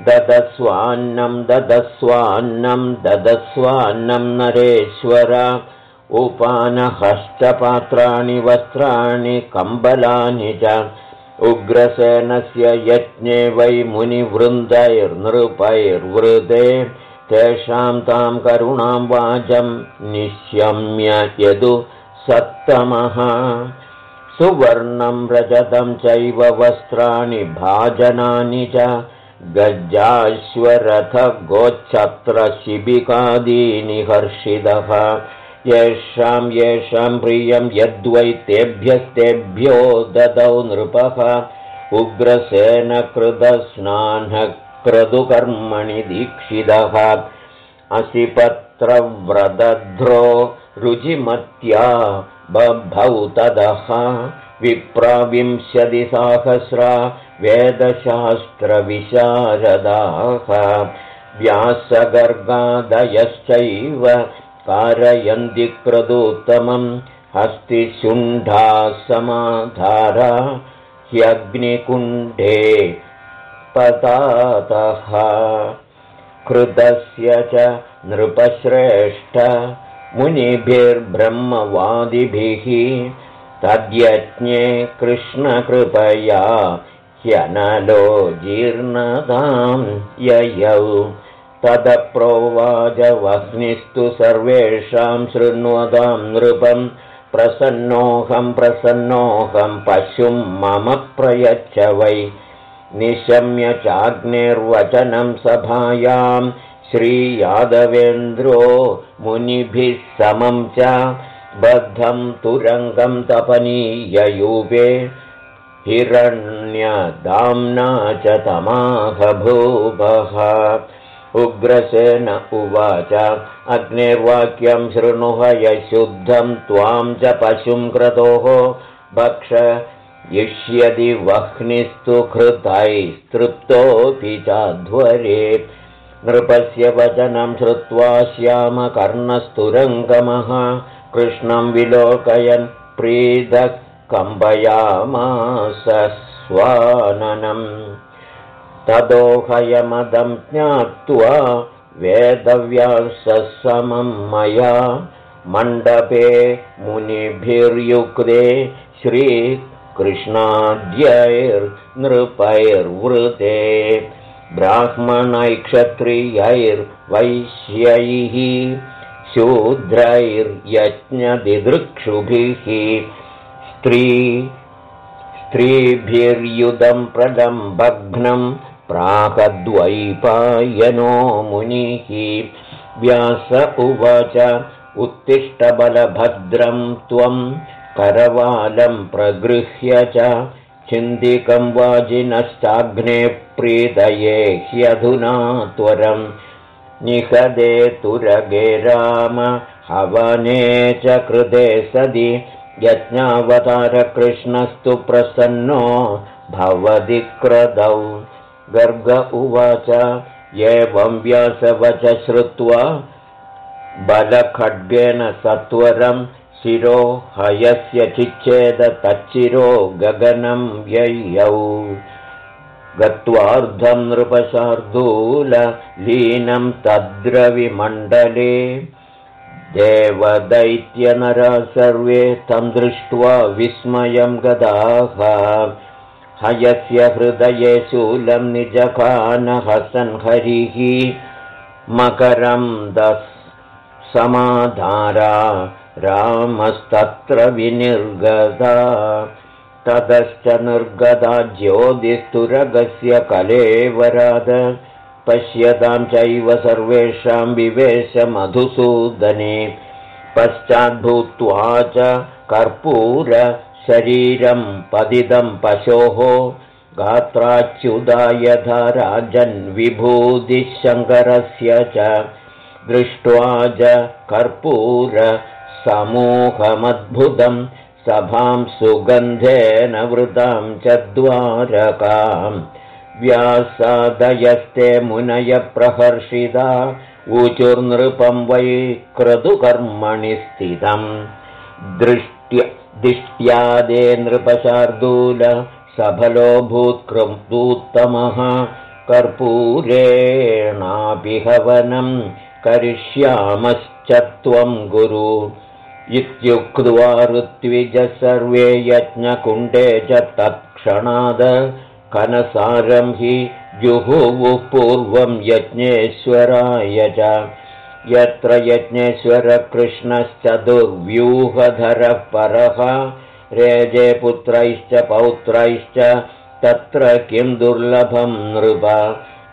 ददस्वान्नं ददस्वान्नं ददस्वान्नं नरेश्वर। उपानहस्तपात्राणि वस्त्राणि कम्बलानि च। उग्रसेनस्य यज्ञे वै मुनिवृन्दैर्नृपैर्वृदे तेषां तां करुणां वाचं निश्यम्य यदु सत्तमः। सुवर्णं रजतं चैव वस्त्राणि भाजनानि च गज्जाश्वरथगोच्छत्रशिबिकादीनि हर्षिदः। येषां येषां प्रियं यद्वैतेभ्यस्तेभ्यो ददौ नृपः। उग्रसेनकृतस्नानः क्रतुकर्मणि दीक्षितः। असिपत्रव्रदध्रो रुचिमत्या बभौ तदः। विप्रविंशतिसाहस्रा वेदशास्त्रविशारदाः। व्यासगर्गादयश्चैव कारयन्ति क्रदुत्तमम् हस्तिशुण्ढा समाधारा ह्यग्निकुण्डे पतातः कृतस्य च नृपश्रेष्ठ मुनिभिर्ब्रह्मवादिभिः। तद्यज्ञे कृष्णकृपया ह्यनलो जीर्णतां ययौ। तदप्रोवाचवह्निस्तु सर्वेषां शृण्वतां नृपं। प्रसन्नोऽहं प्रसन्नोऽहं पशुं मम प्रयच्छ वै निशम्य चाग्निर्वचनं सभायां श्रीयादवेन्द्रो मुनिभिः समं च बद्धं तुरङ्गं तपनीययूपे हिरण्यदाम्ना च तमाहभूपः उग्रसेन उवाच अग्निर्वाक्यं शृणुह यशुद्धं त्वां च पशुं क्रतोः। भक्ष यिष्यति वह्निस्तु कृतैस्तृप्तोऽपि चाध्वरे नृपस्य वचनं श्रुत्वा श्यामकर्णस्तुरङ्गमः कृष्णं विलोकयन् प्रीतः कम्बयामास स्वाननम्। तदोहयमदं ज्ञात्वा वेदव्यासः समं मया मण्डपे मुनिभिर्युक्ते श्रीकृष्णाद्यैर्नृपैर्वृते ब्राह्मणैक्षत्रियैर्वैश्यैः शूद्रैर्यज्ञदिदृक्षुभिः स्त्री स्त्रीभिर्युदं प्रलम्बघ्नं प्राहद्वैपायनो मुनिः व्यास उवाच उत्तिष्ठबलभद्रं त्वं करवालं प्रगृह्य च चिन्तिकं वाजिनश्चाग्ने प्रीतये ह्यधुना त्वरं। निहदे तुरगे राम हवने च कृते सदि। यज्ञावतारकृष्णस्तु प्रसन्नो भवति क्रदौ। गर्ग उवाच एवं व्यासवच श्रुत्वा बलखड्गेन सत्वरं शिरो हयस्य चिच्छेद तच्चिरो गगनं व्ययौ गत्वार्धं नृपशार्दूललीनं तद्रविमण्डले। देवदैत्यनरा सर्वे तं दृष्ट्वा विस्मयं गदाः। हयस्य हृदये शूलं निजखानहसन् हरिः। मकरं दस् समाधारा रामस्तत्र विनिर्गता ततश्च निर्गता ज्योतिस्तुरगस्य कलेवराद पश्यतां चैव सर्वेषां विवेशमधुसूदने पश्चाद्भूत्वा च कर्पूरशरीरं पदिदं पशोः। गात्राच्युदायधा राजन्विभूतिशङ्करस्य च। दृष्ट्वा च कर्पूर समूहमद्भुतं सभां सुगन्धेन वृतां च द्वारकाम्। व्यासादयस्ते मुनयप्रहर्षिता ऊचुर्नृपं वै क्रतुकर्मणि स्थितम्। दिष्ट्यादे नृपशार्दूल सफलो भूत्कृतमः कर्पूरेणापि हवनं करिष्यामश्च त्वं गुरु इत्युक्त्वा ऋत्विज सर्वे यज्ञकुण्डे च तत्क्षणाद कनसारं हि जुहुवुः पूर्वं यज्ञेश्वराय च। यत्र यज्ञेश्वरकृष्णश्च दुर्व्यूहधरः परः रेजे पुत्रैश्च पौत्रैश्च तत्र किं दुर्लभं नृप।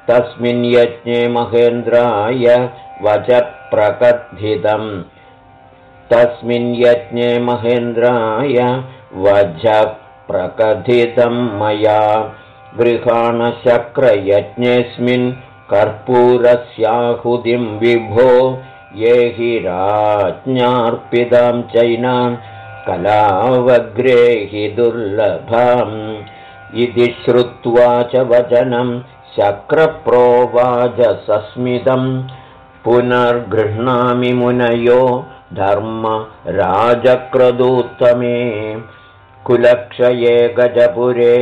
तस्मिन् यज्ञे महेन्द्राय वच प्रकथितम् तस्मिन् यज्ञे महेन्द्राय वच प्रकथितं मया गृहाणशक्रयज्ञेऽस्मिन् कर्पूरस्याहुतिं विभो ये हि राज्ञार्पितां चैनां कलावग्रे हि दुर्लभम्। इति श्रुत्वा च वचनं शक्रप्रोवाचसस्मितं पुनर्गृह्णामि मुनयो धर्म राजक्रदूत्तमे कुलक्षये गजपुरे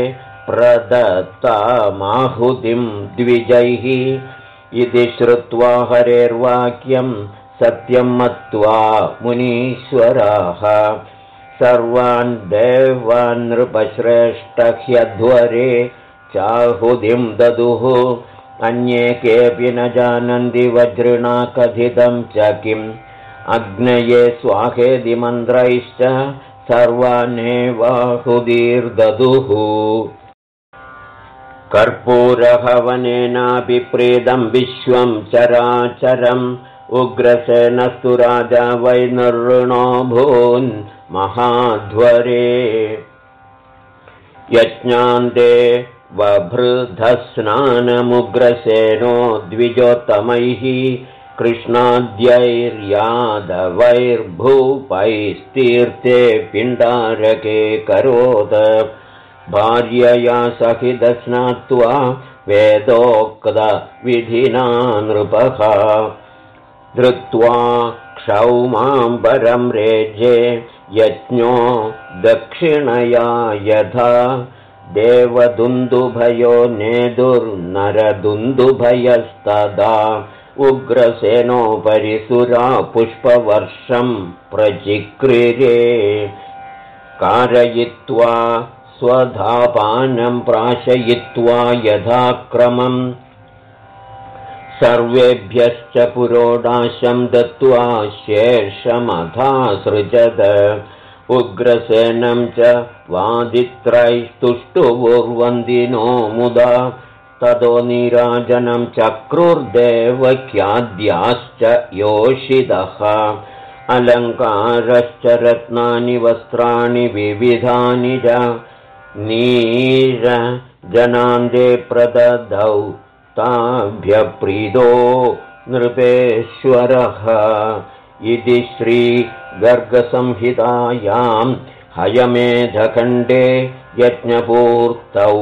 प्रदत्तामाहुतिं द्विजैः। इति श्रुत्वा हरेर्वाक्यं सत्यं मत्वा मुनीश्वराः। सर्वान् देवान् नृपश्रेष्ठह्यध्वरे चाहुतिं ददुः। अन्ये केऽपि न जानन्ति वज्रिणा कथितं च किम् अग्नये स्वाहेदि मन्त्रैश्च सर्वानेवाहुदीर्ददुः। कर्पूरहवनेनाभिप्रीतं विश्वं चराचरम् उग्रसेनस्तु राजा वैनृणो भून् महाध्वरे। यज्ञान्ते वभृधस्नानमुग्रसेनो द्विजोत्तमैः कृष्णाद्यैर्यादवैर्भूपैस्तीर्थे पिण्डारके करोद भार्यया सहितस्नात्वा वेदोक्तविधिना नृपः। धृत्वा क्षौमाम्बरं रेजे यज्ञो दक्षिणया यथा। देवदुन्दुभयो नेदुर्नरदुन्दुभयस्तदा उग्रसेनोपरि सुरा पुष्पवर्षं प्रचिक्रिरे कारयित्वा स्वधापानं प्राशयित्वा यथाक्रमम् सर्वेभ्यश्च पुरोडाशं दत्त्वा शेषमथासृजद। उग्रसेनं च वादित्रैस्तुष्टुवुर्वन्दिनो मुदा ततो नीराजनं चक्रुर्देवख्याद्याश्च योषितः अलङ्कारश्च रत्नानि वस्त्राणि विविधानि च नीरजनान्दे प्रददौ ताभ्यप्रीतो नृपेश्वरः। इति श्रीगर्गसंहितायां हयमेधखण्डे यज्ञपूर्तौ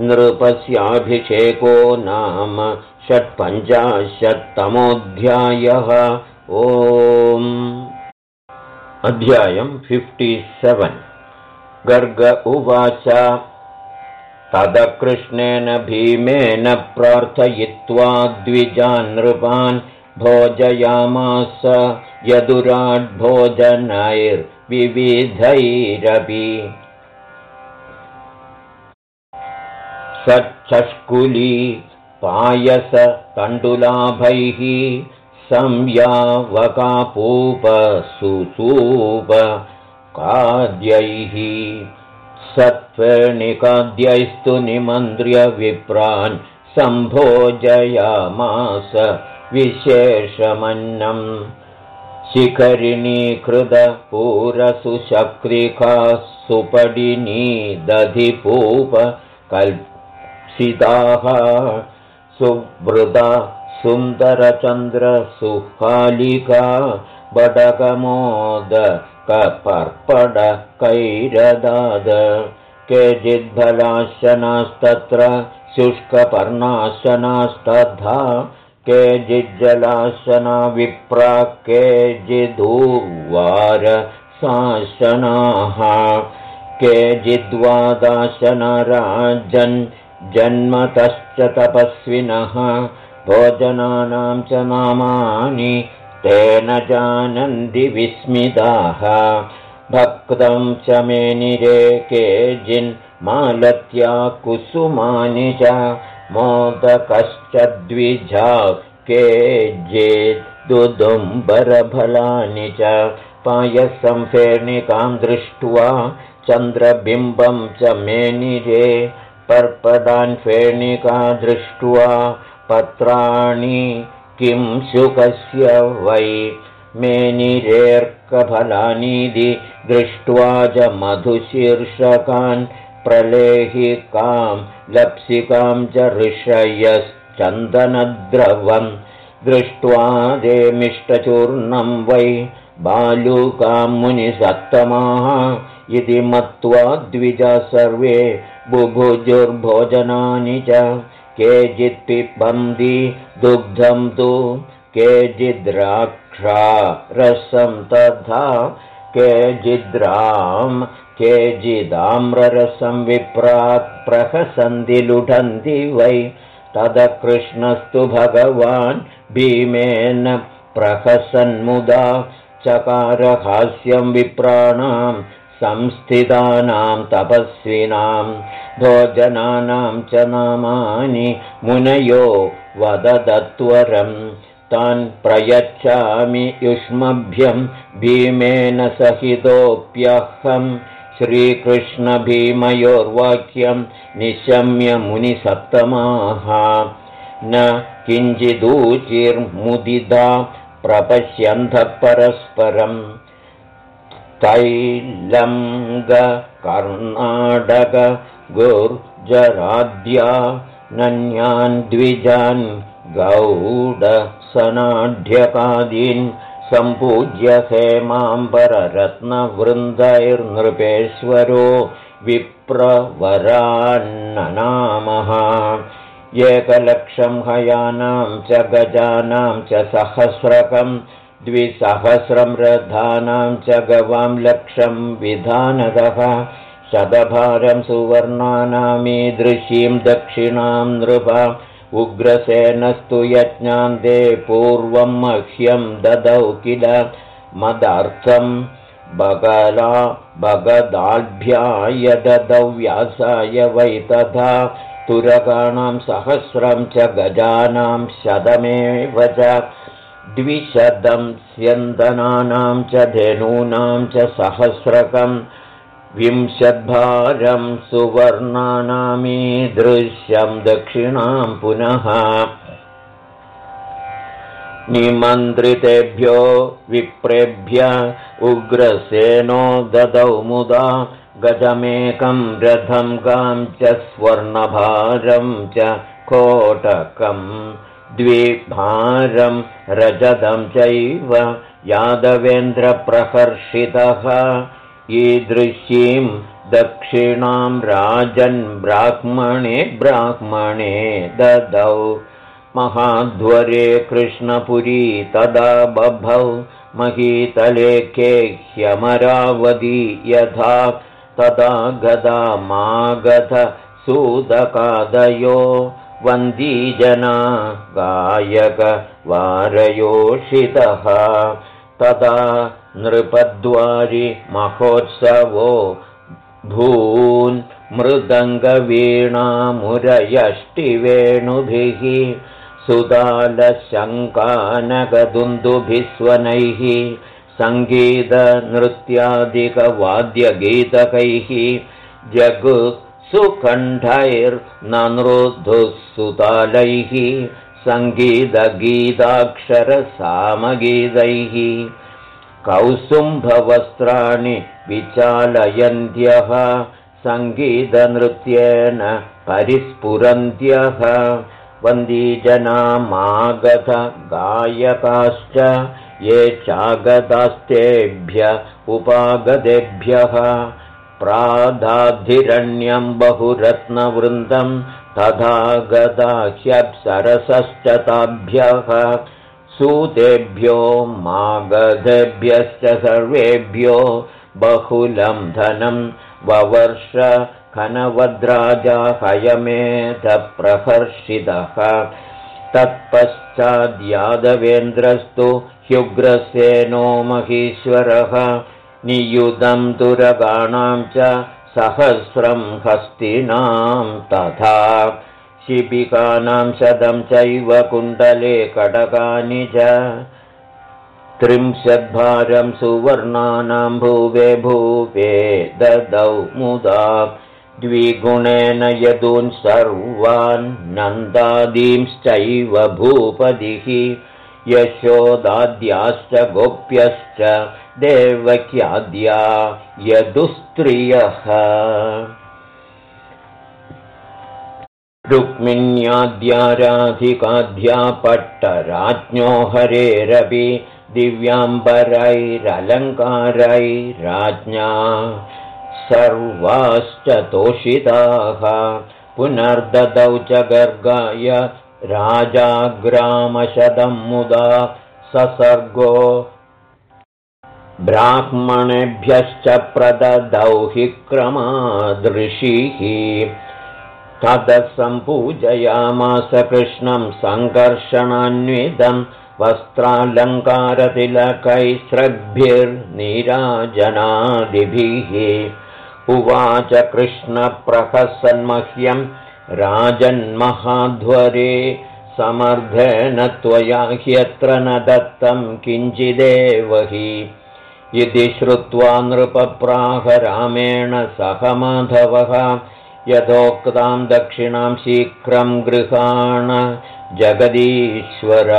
नृपस्याभिषेको नाम षट्पञ्चाशत्तमोऽध्यायः। ओम्। अध्यायम् फिफ्टि सेवेन् गर्ग उवाच। तदकृष्णेन भीमेन प्रार्थयित्वा द्विजानृपान् भोजयामास। यदुराड्भोजनैर्विविधैरपि सच्छष्कुली पायसतण्डुलाभैः संयावकापूपसुसूप काद्यैः सत्त्वेणिकाद्यैस्तु निमन्त्र्य विप्रान् सम्भोजयामास विशेषमन्नम्। शिखरिणीकृतपूरसुशक्रिकाः सुपडिनी दधिपूप कल्सिताः सुवृता सुन्दरचन्द्रसुहालिका बडगमोदकपर्पडकैरदाद केचिद्फलाशनास्तत्र शुष्कपर्णाशनास्तथा। केचिज्जलाशना विप्रा केचिदूर्वारसाशनाः केचिद्वादाशनराजन् जन्मतश्च तपस्विनः भोजनानां च नामानि तेन जानन्ति विस्मिताः। भक्तं च मेनिरे केजिन्मालत्या कुसुमानि च मोदकश्च द्विजा केजिद्दुदुम्बरफलानि च। पायसं फेर्णिकां दृष्ट्वा चन्द्रबिम्बं च मेनिरे पर्पदान् फेणिका दृष्ट्वा पत्राणि किं शुकस्य वै? मेनिरेऽर्कफलानीति दृष्ट्वा च मधुशीर्षकान् प्रलेहिकां लप्सिकां च ऋषयश्चन्दनद्रवम् दृष्ट्वा देमिष्टचूर्णं वै। बालूकां मुनिसत्तमाः इति मत्वा द्विजा सर्वे बुभुजुर्भोजनानि च केचित्पिबन्ति दुग्धं तु केचिद्राक्षा रसं तथा केचिद्रां केचिदाम्ररसं विप्राक् प्रहसन्ति लुठन्ति वै। तदकृष्णस्तु भगवान् भीमेन प्रहसन्मुदा चकारहास्यं विप्राणां संस्थितानां तपस्विनां भोजनानां च नामानि मुनयो वददत्वरं। तान् प्रयच्छामि युष्मभ्यं भीमेन सहितोऽप्यहं। श्रीकृष्णभीमयोर्वाक्यं निशम्य मुनिसप्तमाः। न किञ्चिदूचिर्मुदिदा प्रपश्यन्तः परस्परम् तैलङ्गकर्णाटक गुर्जराद्या नन्यान् द्विजान् गौडसनाढ्यकादीन् सम्पूज्य हेमाम्बररत्नवृन्दैर्नृपेश्वरो विप्रवरान्ननामः। एकलक्षं हयानां च गजानां च सहस्रकं द्विसहस्रं रथानां च गवां लक्षं विधानदः शतभारं सुवर्णानामीदृशीं दक्षिणां नृप। उग्रसेनस्तु यज्ञान्ते पूर्वं मह्यं ददौ किल। मदर्थं बगला बगदाभ्याय ददौ व्यासाय वै तथा। तुरकाणां सहस्रं च गजानां शतमेव च द्विशतं स्यन्दनानां च धेनूनां च सहस्रकम् विंशद्भारं सुवर्णानामीदृश्यं दक्षिणां पुनः। निमन्त्रितेभ्यो विप्रेभ्य उग्रसेनो ददौ मुदा गजमेकं रथं गां च स्वर्णभारं च कोटकं द्विभारं रजतं चैव यादवेन्द्रप्रहर्षितः। ईदृशीं दक्षिणां राजन् ब्राह्मणे ब्राह्मणे ददौ। महाध्वरे कृष्णपुरी तदा बभौ। महीतलेखे ह्यमरावदी यथा। तदा गदा मागध सूदकादयो वन्दीजना गायकवारयोषितः तदा नृपद्वारि महोत्सवो भून् मृदङ्गवीणामुरयष्टिवेणुभिः सुदालशङ्कानगदुन्दुभिस्वनैः सङ्गीतनृत्यादिकवाद्यगीतकैः जगु सुकण्ठैर्ननृधुः सुतालैः सङ्गीतगीताक्षरसामगीतैः। कौसुम्भवस्त्राणि विचालयन्त्यः सङ्गीतनृत्येन परिस्फुरन्त्यः वन्दीजनामागतगायकाश्च ये चागतास्तेभ्य उपागतेभ्यः प्रादाधिरण्यं बहुरत्नवृन्दं तथा गदा ह्यप्सरसश्च ताभ्यः सूतेभ्यो मागधेभ्यश्च सर्वेभ्यो बहुलं धनं ववर्ष खनवद्राजा हयमेधप्रहर्षितः तत्पश्चाद्यादवेन्द्रस्तु ह्युग्रसेनो महीश्वरः नियुधं दुरगाणां च सहस्रं हस्तिनां तथा शिबिकानां शतं चैव कुण्डले कडकानि च। त्रिंशद्भारं सुवर्णानां भुवे भूवे ददौ मुदा द्विगुणेन यदून् सर्वान् नन्दादींश्चैव भूपदिः यशोदाद्याश्च गोप्यश्च देवक्याद्या यदुस्त्रियः। रुक्मिण्याद्याराधिकाद्या पट्टराज्ञो हरेरपि दिव्याम्बरैरलङ्कारैराज्ञा सर्वाश्च तोषिताः पुनर्ददौ च गर्गाय राजाग्रामशतं मुदा ससर्गो ब्राह्मणेभ्यश्च प्रददौ हि क्रमादृशिः सम्पूजयामास कृष्णं सङ्कर्षणान्वितं वस्त्रालङ्कारतिलकैस्रग्भिर्नीराजनादिभिः उवाच कृष्णप्रहसन्मह्यं राजन्महाध्वरे समर्थेन त्वया ह्यत्र न दत्तं किञ्चिदेव हि। इति श्रुत्वा नृपप्राहरामेण सह माधवः। यथोक्तां दक्षिणां शीघ्रं गृहाण जगदीश्वर।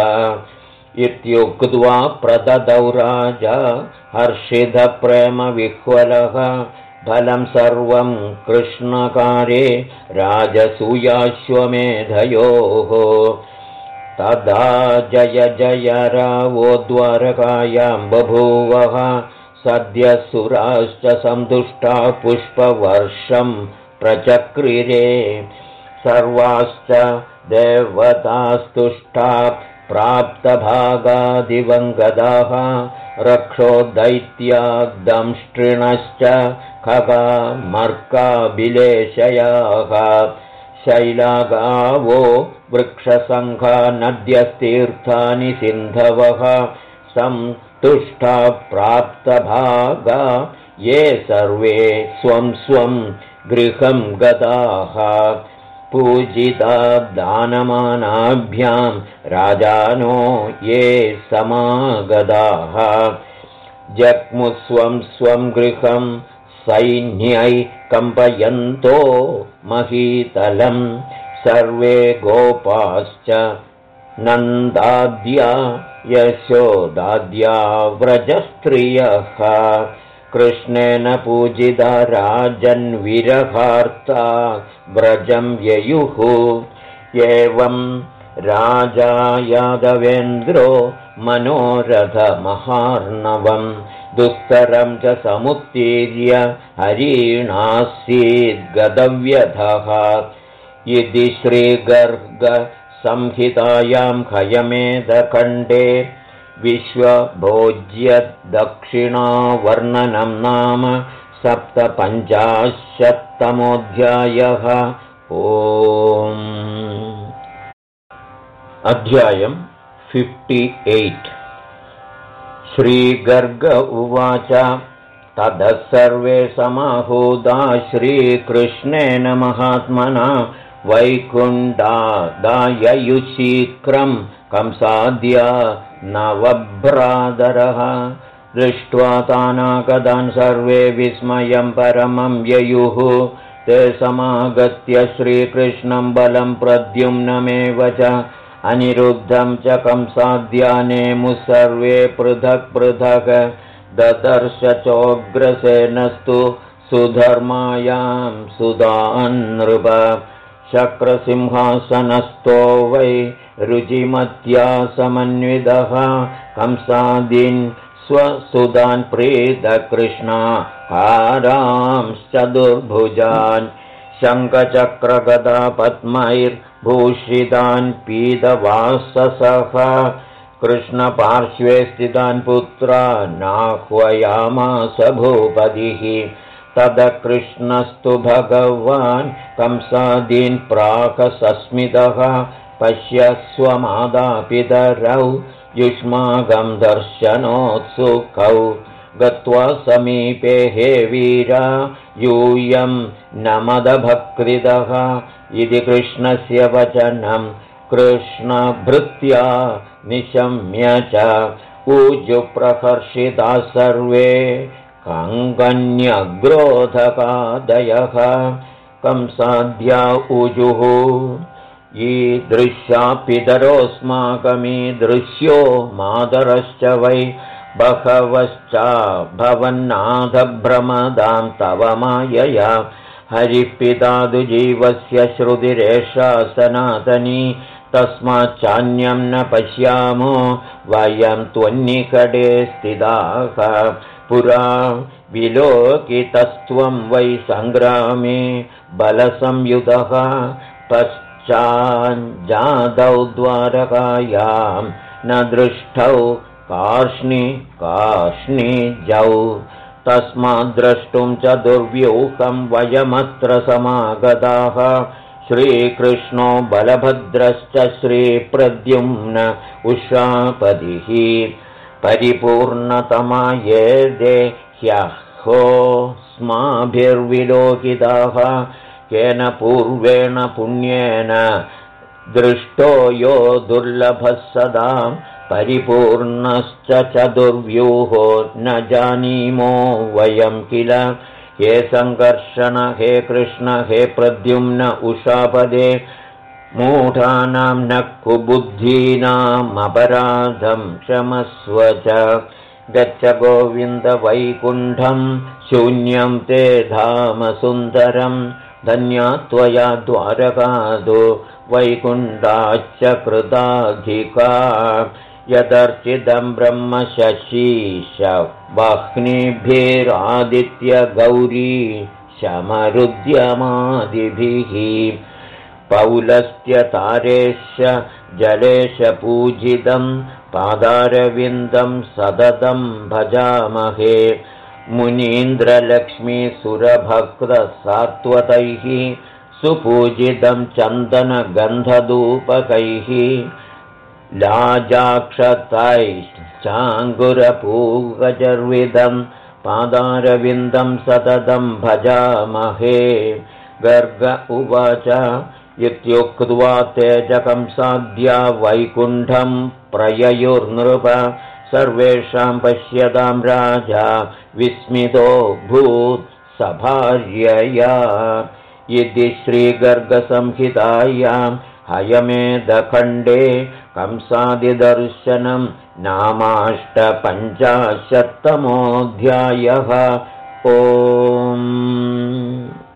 इत्युक्त्वा प्रददौ राजा हर्षितप्रेमविह्वलः फलं सर्वं कृष्णकारे राजसूयाश्वमेधयोः। तदा जय जय रावो द्वारकायां बभूवः सद्यसुराश्च सन्तुष्टा पुष्पवर्षं प्रचक्रिरे। सर्वाश्च देवतास्तुष्टा प्राप्तभागादिवङ्गदाः रक्षो दैत्यादंष्टृणश्च खगा मर्काबिलेशयाः शैलागावो वृक्षसङ्घा नद्यस्तीर्थानि सिन्धवः। सन्तुष्टा प्राप्तभागा ये सर्वे स्वं स्वं गृहं गताः पूजिता दानमानाभ्यां राजानो ये समागताः जग्मुस्वं स्वं गृहं सैन्यै कम्पयन्तो महीतलं सर्वे गोपाश्च नन्दाद्या यशोदाद्या व्रजस्त्रियः। कृष्णेन पूजिता राजन्विरहार्ता व्रजं ययुः। एवं राजा यादवेन्द्रो मनोरथमहार्णवं दुस्तरं च समुत्तीर्य हरीणासीद्गदव्यधः इति श्रीगर्गसंहितायां हयमेधखण्डे विश्वभोज्यदक्षिणावर्णनं नाम सप्तपञ्चाशत्तमोऽध्यायः। ओ अध्यायम् फिफ्टि एय्ट् श्रीगर्ग उवाच। ततः सर्वे समाहूदा श्रीकृष्णेन महात्मना वैकुण्ठादाययुशीघ्रं कंसाद्या नवभ्रादरः दृष्ट्वा तानागदान् सर्वे विस्मयं परमं ययुः। ते समागत्य श्रीकृष्णं बलं प्रद्युम्नमेव च अनिरुद्धं च कंसाद्यानेमुः सर्वे पृथक् पृथक् ददर्श चोग्रसेनस्तु सुधर्मायां सुधान्नृप शक्रसिंहासनस्थो वै रुचिमत्या समन्वितः कंसादीन् स्वसुधान् प्रीतकृष्णा हारांश्चतुर्भुजान् शङ्खचक्रगदा पद्मैर्भूषितान् पीतवाससः। कृष्णपार्श्वे स्थितान् पुत्रा नाह्वयामास भूपतिः। तदकृष्णस्तु भगवान् कंसादीन् प्राकसस्मितः। पश्य स्वमादापितरौ युष्माकं दर्शनोत्सुकौ। गत्वा समीपे हे वीरा यूयं नमदभकृतः इति कृष्णस्य वचनं कृष्णभृत्या निशम्य च ऊजुप्रकर्षिताः सर्वे कङ्गन्यग्रोधकादयः कंसाद्या ऊजुः ईदृश्या पितरोऽस्माकमीदृश्यो मातरश्च वै बहवश्च भवन्नाथभ्रमदां तव मायया हरिः श्रुतिरेषा सनातनी तस्माच्चान्यं न पश्यामो वयं त्वन्निकटे स्थिताः। पुरा विलोकितस्त्वं वै सङ्ग्रामे बलसंयुतः पश्चाञ्जादौ द्वारकायां न दृष्टौ कार्ष्णि कार्ष्णिजौ तस्माद्द्रष्टुं च दुर्व्यूहं वयमत्र समागताः। श्रीकृष्णो बलभद्रश्च श्रीप्रद्युम्न उषापदिः। परिपूर्णतमा ये ह्यहो स्माभिर्विलोकिताः केन पूर्वेण पुण्येन दृष्टो यो दुर्लभः सदा परिपूर्णश्च चतुर्व्यूहो न जानीमो वयं किल? हे सङ्कर्षण हे कृष्ण हे प्रद्युम्न उषापदे मूढानां न कुबुद्धीनामपराधं क्षमस्व च। गच्छ गोविन्दवैकुण्ठं शून्यं ते धामसुन्दरं धन्या त्वया द्वारकादो वैकुण्ठाच्च कृताधिका यदर्चितं ब्रह्मशशीश वह्निभिरादित्यगौरी शमरुद्यमादिभिः पौलस्त्यतारेश जलेशपूजितं पादारविन्दं सततं भजामहे। मुनीन्द्रलक्ष्मीसुरभक्तसात्वतैः सुपूजितं चन्दनगन्धधूपकैः लाजाक्षतैश्चाङ्गुरपूगचर्विदं पादारविन्दं सततं भजामहे गर्ग उवाच इत्युक्त्वा तेजकं साध्या वैकुण्ठं प्रययुर्नृप सर्वेषां पश्यतां राजा विस्मितो भूत् सभार्यया इति श्रीगर्गसंहितायां हयमेधखण्डे कंसादिदर्शनं नामाष्टपञ्चाशत्तमोऽध्यायः। ओम्